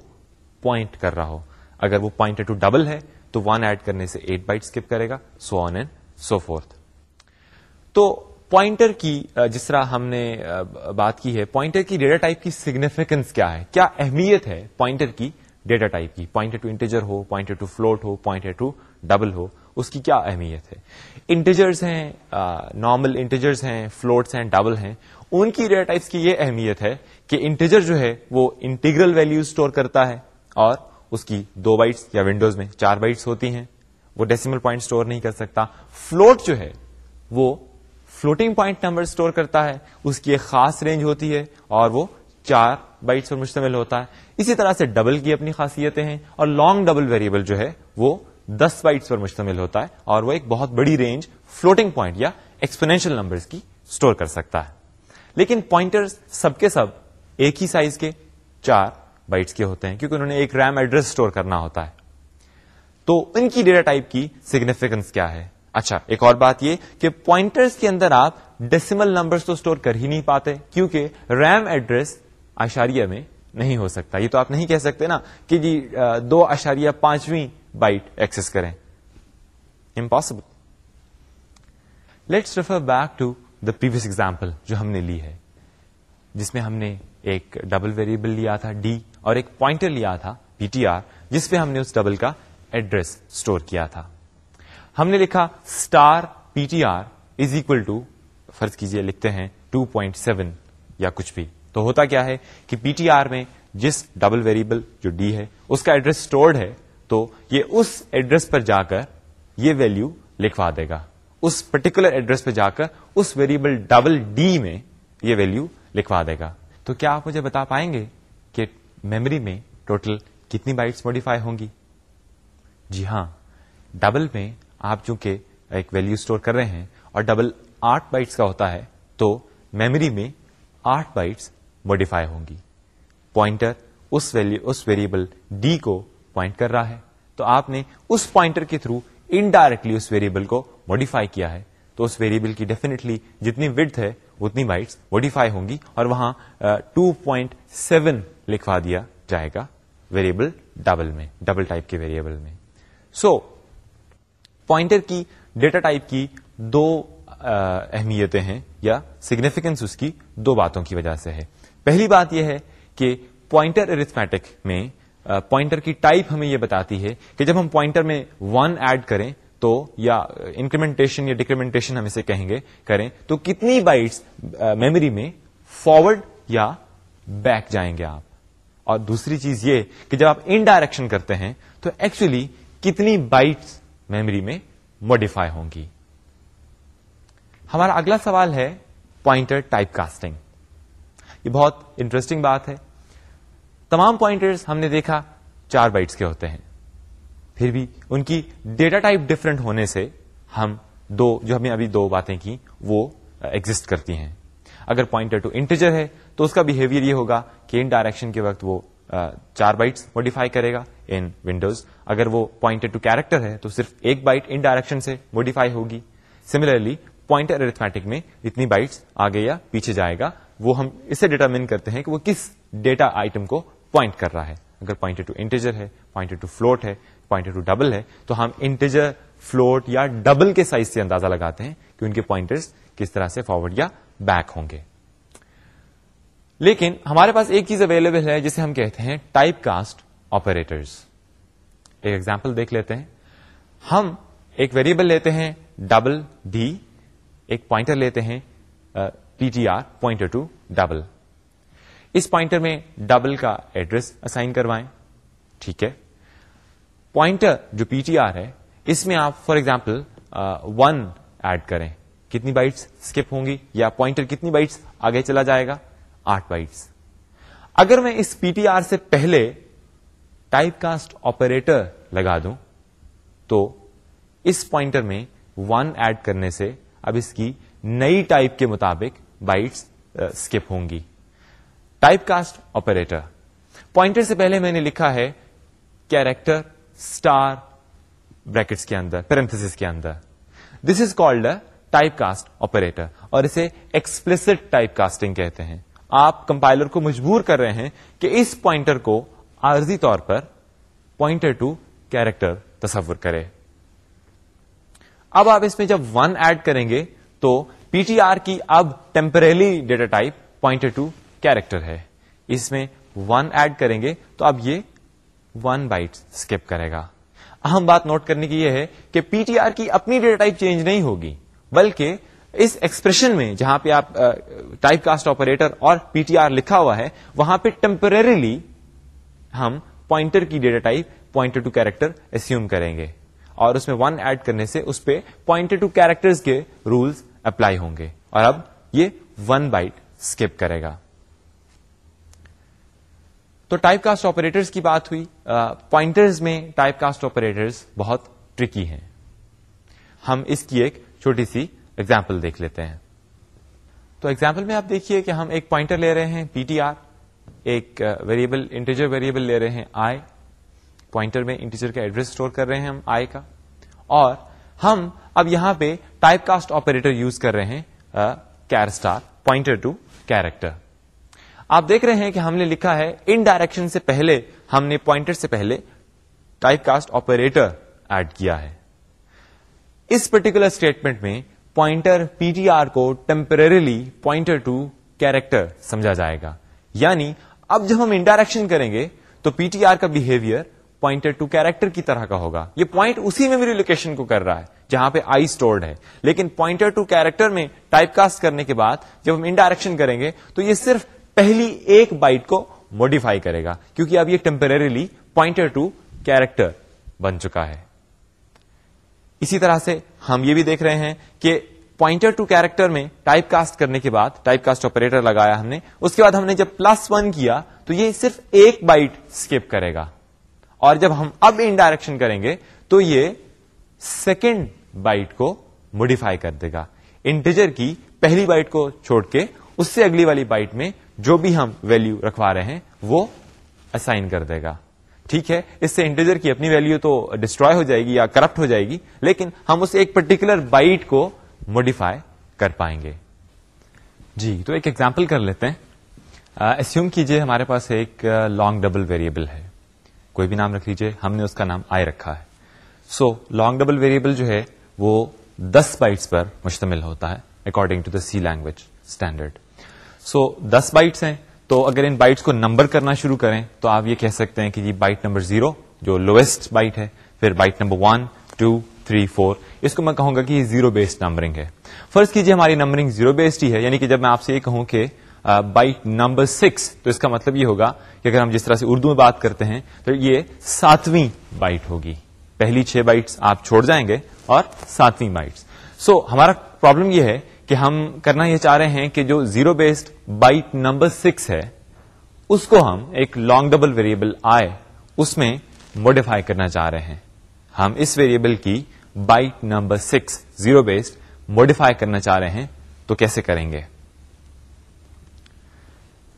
پوائنٹ کر رہا ہو۔ اگر وہ پوائنٹ ٹو ڈبل ہے، تو ون ایڈ کرنے سے ایٹ بائٹ اسکپ کرے گا so on and so forth تو پوائنٹر کی جس طرح ہم نے بات کی ہے پوائنٹر کی ڈیٹا ٹائپ کی سگنیفیکینس کیا ہے؟ کیا اہمیت ہے پوائنٹر کی ڈیٹا ٹائپ کی؟ پوائنٹر ٹو انٹیجر ہو پوائنٹر ٹو فلوٹ ہو پوائنٹر ٹو ڈبل ہو۔ اس کی کیا اہمیت ہے؟ انٹیجرز ہیں نارمل انٹیجرز ہیں، فلوٹس ہیں، ڈبل ہیں۔ ان کی ڈیٹا ٹائپس کی یہ اہمیت ہے کہ انٹیجر جو ہے وہ انٹیگرل ویلو اسٹور کرتا ہے اور اس کی دو بائٹس یا ونڈوز میں چار بائٹس ہوتی ہیں۔ وہ ڈیسیمل پوائنٹ اسٹور نہیں کر سکتا۔ فلوٹ جو ہے وہ فلوٹنگ پوائنٹ نمبر اسٹور کرتا ہے۔ اس کی ایک خاص رینج ہوتی ہے اور وہ چار بائٹس پر مشتمل ہوتا ہے۔ اسی طرح سے ڈبل کی اپنی خاصیتیں ہیں اور لانگ ڈبل ویریبل جو ہے وہ دس بائٹس پر مشتمل ہوتا ہے اور وہ ایک بہت بڑی رینج فلوٹنگ پوائنٹ یا ایکسپونینشل نمبر کی اسٹور کر سکتا ہے۔ لیکن پوائنٹر سب کے سب ایک ہی سائز کے چار بائٹس کے ہوتے ہیں کیونکہ انہوں نے ایک ریم ایڈریس اسٹور کرنا ہوتا ہے۔ تو ان کی ڈیٹا ٹائپ کی سگنیفیکینس کیا ہے؟ اچھا ایک اور بات یہ کہ پوائنٹرز کے اندر آپ ڈیسیمل نمبرز تو اسٹور کر ہی نہیں پاتے کیونکہ ریم ایڈریس اشاریہ میں نہیں ہو سکتا۔ یہ تو آپ نہیں کہہ سکتے نا کہ جی دو اشاریہ پانچویں بائٹ ایکسس کریں۔ Impossible let's refer back to the previous example جو ہم نے لی ہے، جس میں ہم نے ایک ڈبل ویریبل لیا تھا ڈی اور ایک پوائنٹر لیا تھا پی ٹی آر جس پہ ہم نے اس ڈبل کا ایڈریس اسٹور کیا تھا۔ ہم نے لکھا star P T R is equal to فرض کیجیے لکھتے ہیں 2.7 یا کچھ بھی۔ تو ہوتا کیا ہے کہ پی ٹی آر میں جس ڈبل ویریبل جو ڈی ہے، اس کا ایڈریس اسٹورڈ ہے تو یہ اس ایڈریس پر جا کر یہ ویلو لکھوا دے گا۔ اس پرٹیکولر ایڈریس پہ جا کر اس ویریبل ڈبل ڈی میں یہ ویلو لکھوا دے گا۔ تو کیا آپ مجھے بتا پائیں گے کہ میموری میں ٹوٹل کتنی بائٹس موڈیفائی ہوں گی؟ جی ہاں ڈبل میں آپ چونکہ ایک ویلو اسٹور کر رہے ہیں اور ڈبل آٹھ بائٹس کا ہوتا ہے، تو میموری میں آٹھ بائٹس موڈیفائی ہوں گی۔ پوائنٹر اس اس ویریبل ڈی کو پوائنٹ کر رہا ہے تو آپ نے اس پوائنٹر کے تھرو انڈائریکٹلی اس ویریبل کو موڈیفائی کیا ہے تو اس ویریبل کی ڈیفینیٹلی جتنی وڈ ہے اتنی بائٹس موڈیفائی ہوں گی اور وہاں ٹو پوائنٹ سیون لکھوا دیا جائے گا ویریبل ڈبل میں ڈبل ٹائپ کے ویریبل میں سو so, پوائنٹر کی ڈیٹا ٹائپ کی دو اہمیتیں ہیں یا سگنیفیکینس اس کی دو باتوں کی وجہ سے ہے پہلی بات یہ ہے کہ پوائنٹر ارتھمیٹک میں پوائنٹر کی ٹائپ ہمیں یہ بتاتی ہے کہ جب ہم پوائنٹر میں ون ایڈ کریں تو یا انکریمنٹیشن یا ڈیکریمنٹیشن ہم اسے کہیں گے، کریں، تو کتنی بائٹس میموری میں فارورڈ یا بیک جائیں گے آپ؟ اور دوسری چیز یہ کہ جب آپ ان ڈائریکشن کرتے ہیں تو ایکچولی کتنی بائٹس میموری میں موڈیفائی ہوں گی؟ ہمارا اگلا سوال ہے پوائنٹر ٹائپ کاسٹنگ۔ یہ بہت انٹرسٹنگ بات ہے۔ تمام پوائنٹرز ہم نے دیکھا، چار بائٹس کے ہوتے ہیں۔ پھر بھی ان کی ڈیٹا ٹائپ ڈفرنٹ ہونے سے ہم دو، جو ہمیں ابھی دو باتیں کی، وہ ایگزٹ کرتی ہیں۔ اگر پوائنٹر ٹو انٹیجر ہے، تو اس کا بہیویئر یہ ہوگا کہ ان ڈائریکشن کے وقت وہ چار بائٹس موڈیفائی کرے گا ان ونڈوز اگر وہ پوائنٹر ٹو کیریکٹر ہے، تو صرف ایک بائٹ ان ڈائریکشن سے موڈیفائی ہوگی۔ سملرلی پوائنٹر ارتھمیٹک میں اتنی بائٹس آگے یا پیچھے جائے گا۔ وہ ہم اسے ڈیٹرمن کرتے ہیں کہ وہ کس ڈیٹا آئٹم کو پوائنٹ کر رہا ہے۔ اگر پوائنٹر ٹو انٹیجر ہے پوائنٹر ٹو فلوٹ ہے پوائنٹر ٹو ڈبل ہے، تو ہم انٹیجر فلوٹ یا ڈبل کے سائز سے اندازہ لگاتے ہیں کہ ان کے پوائنٹرز کس طرح سے فارورڈ یا بیک ہوں گے۔ لیکن ہمارے پاس ایک چیز اویلیبل ہے، جسے ہم کہتے ہیں ٹائپ کاسٹ آپریٹرز ایک ایگزامپل دیکھ لیتے ہیں۔ ہم ایک ویریبل لیتے ہیں ڈبل ڈی ایک پوائنٹر لیتے ہیں P T R pointer to double us pointer میں ڈبل کا ایڈریس اسائن کروائیں۔ ٹھیک ہے۔ پوائنٹر جو پی ٹی آر ہے، اس میں آپ فار ایگزامپل ون ایڈ کریں۔ کتنی بائٹس اسکپ ہوں گی یا پوائنٹر کتنی بائٹس آگے چلا جائے گا؟ آٹھ بائٹس اگر میں اس پی ٹی آر سے پہلے ٹائپ کاسٹ آپریٹر لگا دوں، تو اس پوائنٹر میں ون ایڈ کرنے سے اب اس کی نئی ٹائپ کے مطابق بائٹس اسکپ ہوں گی۔ ٹائپ کاسٹ آپریٹر پوائنٹر سے پہلے میں نے لکھا ہے کیریکٹر اسٹار بریکٹس کے اندر پیرنتھس کے اندر. This is called type cast operator اور اسے ایکسپلسٹ ٹائپ کاسٹنگ کہتے ہیں. آپ کمپائلر کو مجبور کر رہے ہیں کہ اس پوائنٹر کو عارضی طور پر پوائنٹر ٹو کیریکٹر تصور کرے. اب آپ اس میں جب ون ایڈ کریں گے تو پی ٹی آر کی اب temporarily data type pointer to character ہے۔ اس میں ون ایڈ کریں گے تو اب یہ ون بائٹ اسکپ کرے گا۔ اہم بات نوٹ کرنے کی یہ ہے کہ پی ٹی آر کی اپنی ڈیٹا ٹائپ چینج نہیں ہوگی، بلکہ اس ایکسپریشن میں جہاں پہ آپ ٹائپ کاسٹ آپریٹر اور پی ٹی آر لکھا ہوا ہے، وہاں پہ ٹیمپرریلی ہم پوائنٹر کی data type pointer to character assume کریں گے۔ اور اس میں ون ایڈ کرنے سے اس پہ پوائنٹر ٹو کیریکٹر کے رولس اپلائی ہوں گے۔ اور اب یہ ون بائٹ اسکپ کرے گا۔ تو ٹائپ کاسٹ آپریٹرز کی بات ہوئی پوائنٹرز میں ٹائپ کاسٹ آپریٹرز بہت ٹرکی ہیں۔ ہم اس کی ایک چھوٹی سی ایگزامپل دیکھ لیتے ہیں۔ تو ایگزامپل میں آپ دیکھیے کہ ہم ایک پوائنٹر لے رہے ہیں پی ٹی آر ایک ویریبل انٹیجر ویریبل لے رہے ہیں آئی پوائنٹر میں انٹیجر کا ایڈریس اسٹور کر رہے ہیں ہم آئی کا۔ اور ہم اب یہاں پہ ٹائپ کاسٹ آپریٹر یوز کر رہے ہیں char star pointer to character آپ دیکھ رہے ہیں کہ ہم نے لکھا ہے، ان ڈائریکشن سے پہلے، ہم نے پوائنٹر سے پہلے ٹائپ کاسٹ آپریٹر ایڈ کیا ہے۔ اس پرٹیکولر اسٹیٹمنٹ میں پوائنٹر پی ٹی آر کو ٹیمپرریلی پوائنٹر ٹو کیریکٹر سمجھا جائے گا۔ یعنی اب جب ہم انڈائریکشن کریں گے، تو پی ٹی آر کا بہیویئر پوائنٹر ٹو کیریکٹر کی طرح کا ہوگا۔ یہ پوائنٹ اسی میموری لوکیشن کو کر رہا ہے، جہاں پہ آئی اسٹورڈ ہے۔ لیکن پوائنٹر ٹو کیریکٹر میں ٹائپ کاسٹ کرنے کے بعد جب ہم انڈائریکشن کریں گے، تو یہ صرف پہلی ایک بائٹ کو موڈیفائی کرے گا، کیونکہ اب یہ ٹیمپرریلی پوائنٹر ٹو کیریکٹر بن چکا ہے۔ اسی طرح سے ہم یہ بھی دیکھ رہے ہیں کہ پوائنٹر ٹو کیریکٹر میں ٹائپ کاسٹ کرنے کے بعد ٹائپ کاسٹ آپریٹر لگایا ہم نے، اس کے بعد ہم نے جب پلس ون کیا تو یہ صرف ایک بائٹ اسکپ کرے گا۔ اور جب ہم اب انڈائریکشن کریں گے تو یہ سیکنڈ بائٹ کو موڈیفائی کر دے گا۔ انٹیجر کی پہلی بائٹ کو چھوڑ کے اس سے اگلی والی بائٹ میں جو بھی ہم ویلو رکھوا رہے ہیں، وہ اسائن کر دے گا۔ ٹھیک ہے؟ اس سے انٹیجر کی اپنی ویلو تو ڈسٹروائے ہو جائے گی یا کرپٹ ہو جائے گی، لیکن ہم اس ایک پرٹیکولر بائٹ کو موڈیفائی کر پائیں گے۔ جی تو ایک ایگزامپل کر لیتے ہیں۔ ایسیوم کیجیے ہمارے پاس ایک لانگ ڈبل ویریبل ہے۔ کوئی بھی نام رکھ لیجیے ہم نے اس کا نام آئی رکھا ہے۔ سو لانگ ڈبل ویریبل جو ہے، وہ دس بائٹس پر مشتمل ہوتا ہے according to the C language standard so this bytes ہیں۔ تو اگر ان بائٹس کو نمبر کرنا شروع کریں تو آپ یہ کہہ سکتے ہیں کہ جی بائٹ نمبر زیرو جو لوئسٹ بائٹ ہے پھر byte number one two three four اس کو میں کہوں گا کہ یہ زیرو بیسڈ نمبرنگ ہے۔ فرض کیجیے ہماری نمبرنگ زیرو بیسڈ ہی ہے یعنی کہ جب میں آپ سے یہ کہوں کہ بائٹ نمبر سکس تو اس کا مطلب یہ ہوگا کہ اگر ہم جس طرح سے اردو میں بات کرتے ہیں تو یہ ساتویں بائٹ ہوگی۔ پہلی چھ بائٹس آپ چھوڑ جائیں گے اور ساتویں بائٹس۔ سو so, ہمارا پرابلم یہ ہے کہ ہم کرنا یہ چاہ رہے ہیں کہ جو zero based byte number six ہے، اس کو ہم ایک لانگ ڈبل ویریبل آئے اس میں موڈیفائی کرنا چاہ رہے ہیں۔ ہم اس ویریبل کی byte number six, zero based modify کرنا چاہ رہے ہیں، تو کیسے کریں گے؟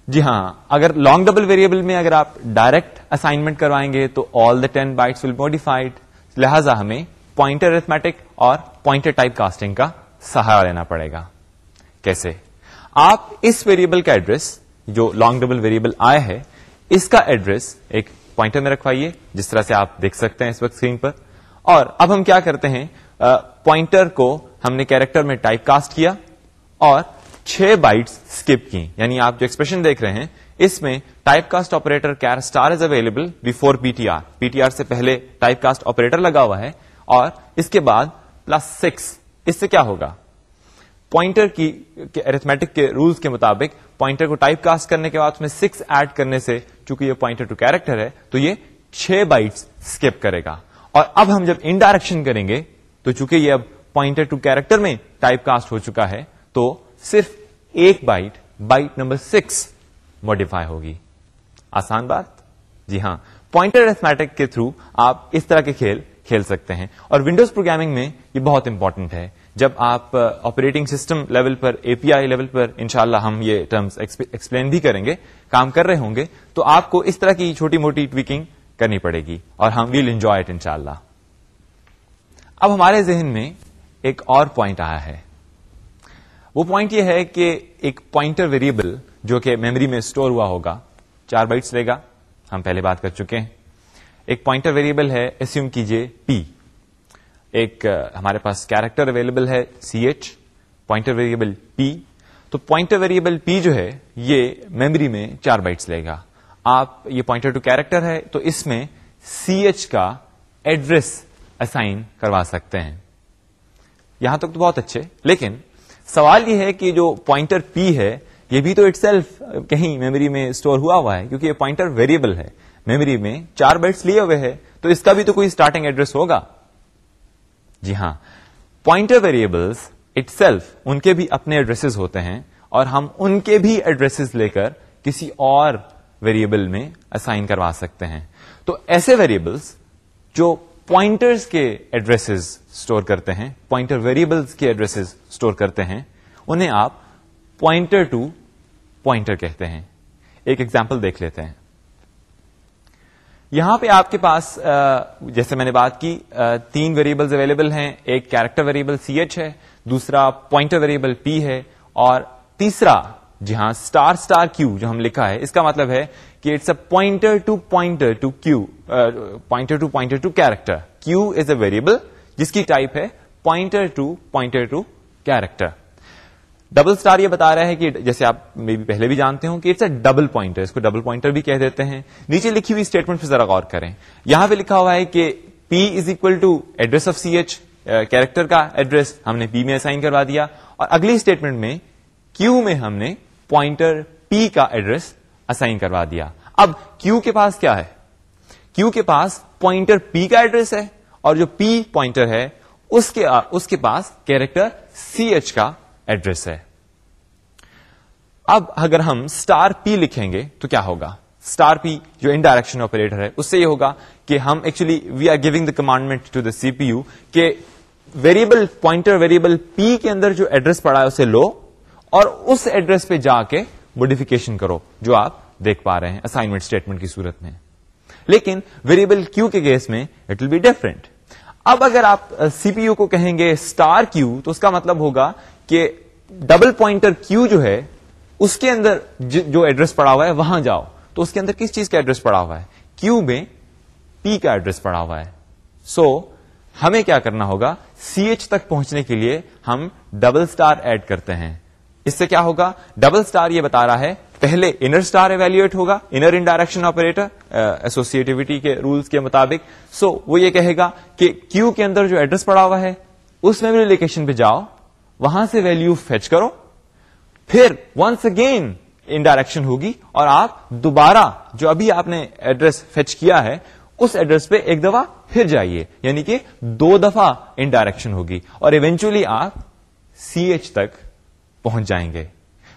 جی ہاں اگر لانگ ڈبل ویریبل میں اگر آپ ڈائریکٹ اسائنمنٹ کروائیں گے، تو all the ten bytes will modified لہذا ہمیں پوائنٹر ارتھمیٹک اور پوائنٹر ٹائپ کاسٹنگ کا سہارا لینا پڑے گا۔ کیسے؟ آپ اس ویریبل کا ایڈریس جو لانگ ڈبل ویریبل آیا ہے، اس کا ایڈریس ایک پوائنٹر میں رکھوائیے، جس طرح سے آپ دیکھ سکتے ہیں اس وقت اسکرین پر۔ اور اب ہم کیا کرتے ہیں؟ پوائنٹر کو ہم نے کیریکٹر میں ٹائپ کاسٹ کیا اور چھ بائٹس اسکپ کی یعنی آپ جو ایکسپریشن دیکھ رہے ہیں، اس میں type cast operator char star is available before P T R P T R سے پہلے ٹائپ کاسٹ آپریٹر لگا ہوا ہے اور اس کے بعد پلس سکس اس سے کیا ہوگا؟ پوائنٹر کی ارتھمیٹک کے رولس کے مطابق پوائنٹر کو ٹائپ کاسٹ کرنے کے بعد اس میں سکس ایڈ کرنے سے چونکہ یہ پوائنٹر ٹو کیریکٹر ہے، تو یہ چھ بائٹس اسکپ کرے گا۔ اور اب ہم جب انڈائریکشن کریں گے، تو چونکہ یہ اب پوائنٹر ٹو کیریکٹر میں ٹائپ کاسٹ ہو چکا ہے، تو صرف ایک byte byte number six modify ہوگی۔ آسان بات؟ جی ہاں۔ پوائنٹر ارتھمیٹک کے تھرو آپ اس طرح کے کھیل کھیل سکتے ہیں۔ اور ونڈوز پروگرامنگ میں یہ بہت امپورٹنٹ ہے۔ جب آپ آپریٹنگ سسٹم لیول پر اے پی آئی لیول پر انشاءاللہ ہم یہ ٹرمز ایکسپلین بھی کریں گے، کام کر رہے ہوں گے، تو آپ کو اس طرح کی چھوٹی موٹی ٹویکنگ کرنی پڑے گی اور ہم ویل انجوائے اٹ انشاءاللہ۔ اب ہمارے ذہن میں ایک اور پوائنٹ آیا ہے۔ وہ پوائنٹ یہ ہے کہ ایک پوائنٹر ویریبل جو کہ میموری میں اسٹور ہوا ہوگا، چار بائٹس لے گا۔ ہم پہلے بات کر چکے ہیں۔ ایک پوائنٹر ویریبل ہے ایسیوم کیجیے پی ایک ہمارے پاس کیریکٹر اویلیبل ہے C H pointer variable P تو پوائنٹر ویریبل پی جو ہے، یہ میموری میں چار بائٹس لے گا۔ آپ، یہ پوائنٹر ٹو کیریکٹر ہے، تو اس میں سی ایچ کا ایڈریس اسائن کروا سکتے ہیں۔ یہاں تک تو بہت اچھے، لیکن سوال یہ ہے کہ جو پوائنٹر پی ہے، یہ بھی تو اٹ سیلف کہیں میموری میں اسٹور ہوا ہوا ہے، کیونکہ یہ پوائنٹر ویریبل ہے۔ میموری میں چار بائٹس لیے ہوئے ہے تو اس کا بھی تو کوئی اسٹارٹنگ ایڈریس ہوگا۔ جی ہاں پوائنٹر ویریبلس اٹ سیلف ان کے بھی اپنے ایڈریس ہوتے ہیں، اور ہم ان کے بھی ایڈریس لے کر کسی اور ویریبل میں اسائن کروا سکتے ہیں۔ تو ایسے ویریبلس جو پوائنٹرز کے ایڈریس اسٹور کرتے ہیں پوائنٹر ویریبلس کے ایڈریس اسٹور کرتے ہیں، انہیں آپ پوائنٹر ٹو پوائنٹر کہتے ہیں۔ ایک ایگزامپل دیکھ لیتے ہیں۔ یہاں پہ آپ کے پاس جیسے میں نے بات کی تین ویریبلز اویلیبل ہیں، ایک کیریکٹر ویریبل سی ایچ ہے، دوسرا پوائنٹر ویریبل پی ہے، اور تیسرا جی ہاں اسٹار اسٹار کیو جو ہم لکھا ہے، اس کا مطلب ہے کہ it's a pointer to pointer to Q pointer to pointer to character Q is a variable جس کی ٹائپ ہے pointer to pointer to character double star یہ بتا رہا ہے کہ جیسے آپ میں بھی پہلے بھی جانتے ہوں کہ اٹس اے ڈبل پوائنٹر اس کو ڈبل پوائنٹر بھی کہہ دیتے ہیں۔ نیچے لکھی ہوئی اسٹیٹمنٹ پہ ذرا غور کریں۔ یہاں پہ لکھا ہوا ہے کہ P is equal to address of C H character کا ایڈریس ہم نے پی میں اسائن کروا دیا۔ اور اگلی اسٹیٹمنٹ میں کیو میں ہم نے پوائنٹر پی کا ایڈریس اسائن کروا دیا۔ اب کیو کے پاس کیا ہے؟ کیو کے پاس پوائنٹر پی کا ایڈریس ہے۔ اور جو پی پوائنٹر ہے، اس کے اس کے پاس کیریکٹر سی ایچ کا ایڈریس ہے. اب اگر ہم اسٹار پی لکھیں گے تو کیا ہوگا؟ اسٹار پی جو انڈائریکشن آپریٹر ہے، اس سے یہ ہوگا کہ ہم actually we are giving the commandment to the C P U کہ ویریبل پوائنٹر ویریبل پی کے اندر جو ایڈریس پڑا ہے اسے لو اور اس ایڈریس پہ جا کے موڈیفکیشن کرو، جو آپ دیکھ پا رہے ہیں اسائنمنٹ اسٹیٹمنٹ کی صورت میں۔ لیکن ویریبل کیو کے کیس میں اٹ ول بی ڈفرنٹ اب اگر آپ سی پی یو کو کہیں گے اسٹار کیو تو اس کا مطلب ہوگا کہ ڈبل پوائنٹر کیو جو ہے اس کے اندر جو ایڈریس پڑا ہوا ہے وہاں جاؤ۔ تو اس کے اندر کس چیز کا ایڈریس پڑا ہوا ہے؟ کیو میں پی کا ایڈریس پڑا ہوا ہے۔ سو so, ہمیں کیا کرنا ہوگا؟ سی ایچ تک پہنچنے کے لیے ہم ڈبل اسٹار ایڈ کرتے ہیں۔ اس سے کیا ہوگا؟ ڈبل اسٹار یہ بتا رہا ہے پہلے انر اسٹار ایویلویٹ ہوگا inner indirection operator associativity کے رولس کے مطابق۔ سو so, وہ یہ کہے گا کہ کیو کے اندر جو ایڈریس پڑا ہوا ہے اس میموری لوکیشن پہ جاؤ۔ وہاں سے ویلو فیچ کرو، پھر ونس اگین ان ڈائریکشن ہوگی اور آپ دوبارہ جو ابھی آپ نے ایڈریس فیچ کیا ہے، اس ایڈریس پہ ایک دفعہ پھر جائیے یعنی کہ دو دفعہ ان ڈائریکشن ہوگی اور ایونچولی آپ سی ایچ تک پہنچ جائیں گے۔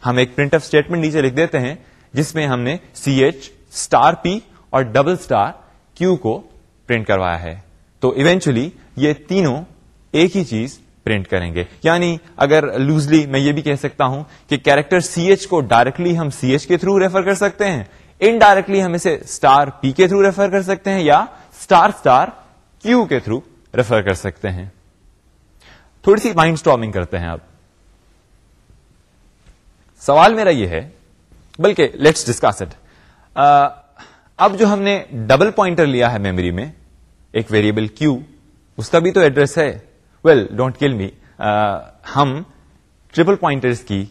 ہم ایک پرنٹ آف اسٹیٹمنٹ نیچے لکھ دیتے ہیں، جس میں ہم نے سی ایچ اسٹار پی اور ڈبل اسٹار کیو کو پرنٹ کروایا ہے۔ تو ایونچولی یہ تینوں ایک ہی چیز پرنٹ کریں گے۔ یعنی اگر لوزلی میں یہ بھی کہہ سکتا ہوں کہ کیریکٹر سی ایچ کو ڈائریکٹلی ہم سی ایچ کے تھرو ریفر کر سکتے ہیں۔ انڈائریکٹلی ہم اسے اسٹار پی کے تھرو ریفر کر سکتے ہیں یا اسٹار اسٹار کیو کے تھرو ریفر کر سکتے ہیں۔ تھوڑی سی مائنڈ اسٹارمنگ کرتے ہیں اب سوال میرا یہ ہے، بلکہ لیٹس ڈسکس اٹ اب جو ہم نے ڈبل پوائنٹر لیا ہے میموری میں، ایک ویریبل کیو اس کا بھی تو ایڈریس ہے۔ ویل ڈونٹ کل می ہم ٹریپل پوائنٹرز کی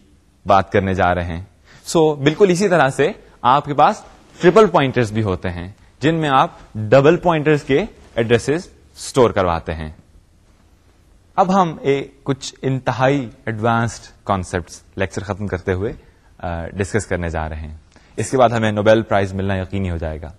بات کرنے جا رہے ہیں. سو so, بالکل اسی طرح سے آپ کے پاس ٹریپل پوائنٹرز بھی ہوتے ہیں جن میں آپ ڈبل پوائنٹرز کے ایڈریس اسٹور کرواتے ہیں. اب ہم ایک کچھ انتہائی ایڈوانسڈ کانسپٹ لیکچر ختم کرتے ہوئے ڈسکس کرنے جا رہے ہیں. اس کے بعد ہمیں نوبیل پرائز ملنا یقینی ہو جائے گا.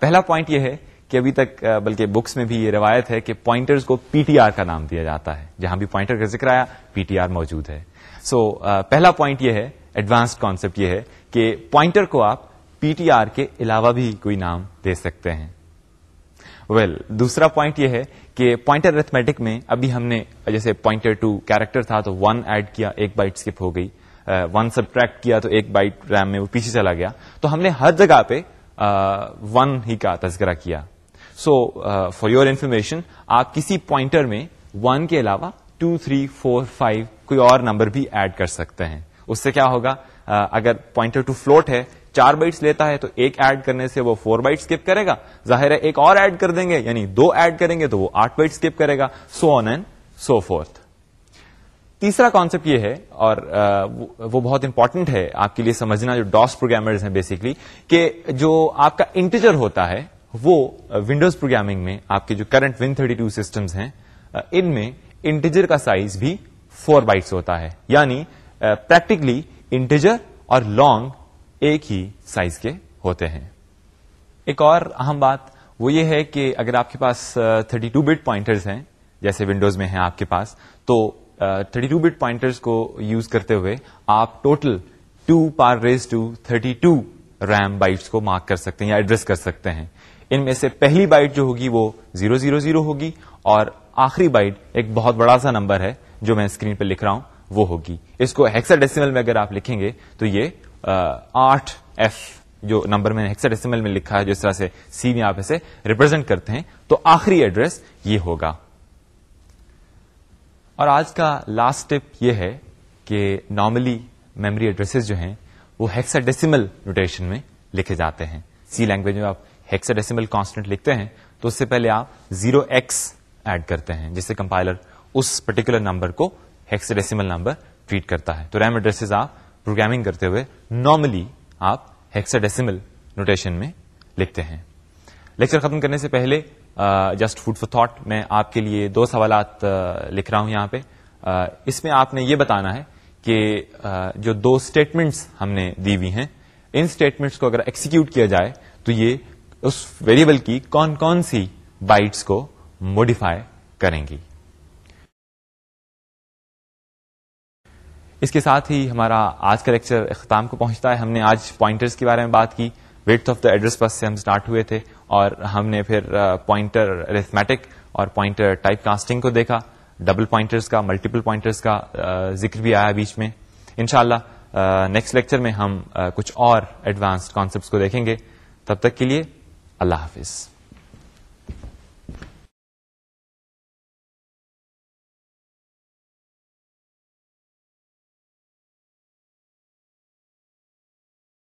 پہلا پوائنٹ یہ ہے کہ ابھی تک بلکہ بکس میں بھی یہ روایت ہے کہ پوائنٹرز کو پی ٹی آر کا نام دیا جاتا ہے۔ جہاں بھی پوائنٹر کا ذکر آیا پی ٹی آر موجود ہے۔ سو so, پہلا پوائنٹ یہ ہے ایڈوانسڈ کانسپٹ یہ ہے کہ پوائنٹر کو آپ پی ٹی آر کے علاوہ بھی کوئی نام دے سکتے ہیں۔ ویل well, دوسرا پوائنٹ یہ ہے کہ پوائنٹر ارتھمیٹک میں ابھی ہم نے جیسے پوائنٹر ٹو کیریکٹر تھا تو ون ایڈ کیا ایک بائٹ اسکپ ہو گئی۔ ون سبٹریکٹ کیا تو ایک بائٹ ریم میں وہ پیچھے چلا گیا۔ تو ہم نے ہر جگہ پہ ون ہی کا تذکرہ کیا۔ سو فار یور انفارمیشن آپ کسی پوائنٹر میں ون کے علاوہ ٹو تھری فور فائیو کوئی اور نمبر بھی ایڈ کر سکتے ہیں۔ اس سے کیا ہوگا؟ اگر پوائنٹر ٹو فلوٹ ہے، چار بائٹس لیتا ہے تو ایک ایڈ کرنے سے وہ فور بائٹ اسکپ کرے گا۔ ظاہر ہے ایک اور ایڈ کر دیں گے یعنی دو ایڈ کریں گے تو وہ آٹھ بائٹ اسکپ کرے گا۔ So on and so forth تیسرا کانسپٹ یہ ہے، اور وہ بہت امپورٹنٹ ہے۔ آپ کے لیے سمجھنا جو ڈاس پروگرامرز ہیں بیسکلی کہ جو آپ کا انٹیجر ہوتا ہے وہ uh, ونڈوز پروگرامنگ میں آپ کے جو current one thirty two systems ہیں uh, ان میں انٹیجر کا سائز بھی فور بائٹس ہوتا ہے. یعنی uh, پریکٹیکلی انٹیجر اور لانگ ایک ہی سائز کے ہوتے ہیں. ایک اور اہم بات وہ یہ ہے کہ اگر آپ کے پاس تھرٹی ٹو بٹ پوائنٹرز ہیں، جیسے ونڈوز میں ہیں آپ کے پاس، تو تھرٹی ٹو بٹ پوائنٹرز کو یوز کرتے ہوئے آپ total two power raise to thirty two RAM bytes کو مارک کر سکتے ہیں یا ایڈریس کر سکتے ہیں. ان میں سے پہلی بائٹ جو ہوگی وہ زیرو زیرو زیرو ہوگی اور آخری بائٹ ایک بہت بڑا سا نمبر ہے جو میں اسکرین پہ لکھ رہا ہوں، وہ ہوگی۔ اس کو ہیکسا ڈیسیمل میں اگر آپ لکھیں گے تو یہ آٹھ ایف جو نمبر میں ہیکسا ڈیسیمل میں لکھا ہے جس طرح سے سی میں آپ اسے ریپرزینٹ کرتے ہیں، تو آخری ایڈریس یہ ہوگا۔ اور آج کا لاسٹ ٹپ یہ ہے کہ نارملی میموری ایڈریسز جو ہیں وہ ہیکسا ڈیسیمل نوٹیشن میں لکھے جاتے ہیں۔ سی لینگویج میں آپ ہیکسا ڈیسیمل کانسٹنٹ لکھتے ہیں، تو اس سے پہلے آپ زیرو ایکس ایڈ کرتے ہیں، جس سے کمپائلر اس پرٹیکولر نمبر کو ہیکسا ڈیسیمل نمبر ٹریٹ کرتا ہے۔ تو ریم ایڈریسز آپ پروگرامنگ کرتے ہوئے نارملی آپ ہیکسا ڈیسیمل نوٹیشن میں لکھتے ہیں۔ لیکچر ختم کرنے سے پہلے جسٹ فوڈ فور تھاٹ میں آپ کے لیے دو سوالات لکھ رہا ہوں یہاں پہ۔ اس میں آپ نے یہ بتانا ہے کہ جو دو اسٹیٹمنٹس ہم نے دی ہوئی ہیں، ان اسٹیٹمنٹس کو اگر ایکسیکیوٹ کیا جائے، تو یہ اس ویریبل کی کون کون سی بائٹس کو موڈیفائی کریں گی۔ اس کے ساتھ ہی ہمارا آج کا لیکچر اختتام کو پہنچتا ہے۔ ہم نے آج پوائنٹرز کے بارے میں بات کی۔ ویٹ آف دا ایڈریس بس سے ہم اسٹارٹ ہوئے تھے اور ہم نے پھر پوائنٹر ریتھمیٹک اور پوائنٹر ٹائپ کاسٹنگ کو دیکھا۔ ڈبل پوائنٹرز کا ملٹیپل پوائنٹرز کا ذکر بھی آیا بیچ میں۔ انشاءاللہ نیکسٹ لیکچر میں ہم کچھ اور ایڈوانسڈ کانسیپٹس کو دیکھیں گے۔ تب تک کے لیے اللہ حافظ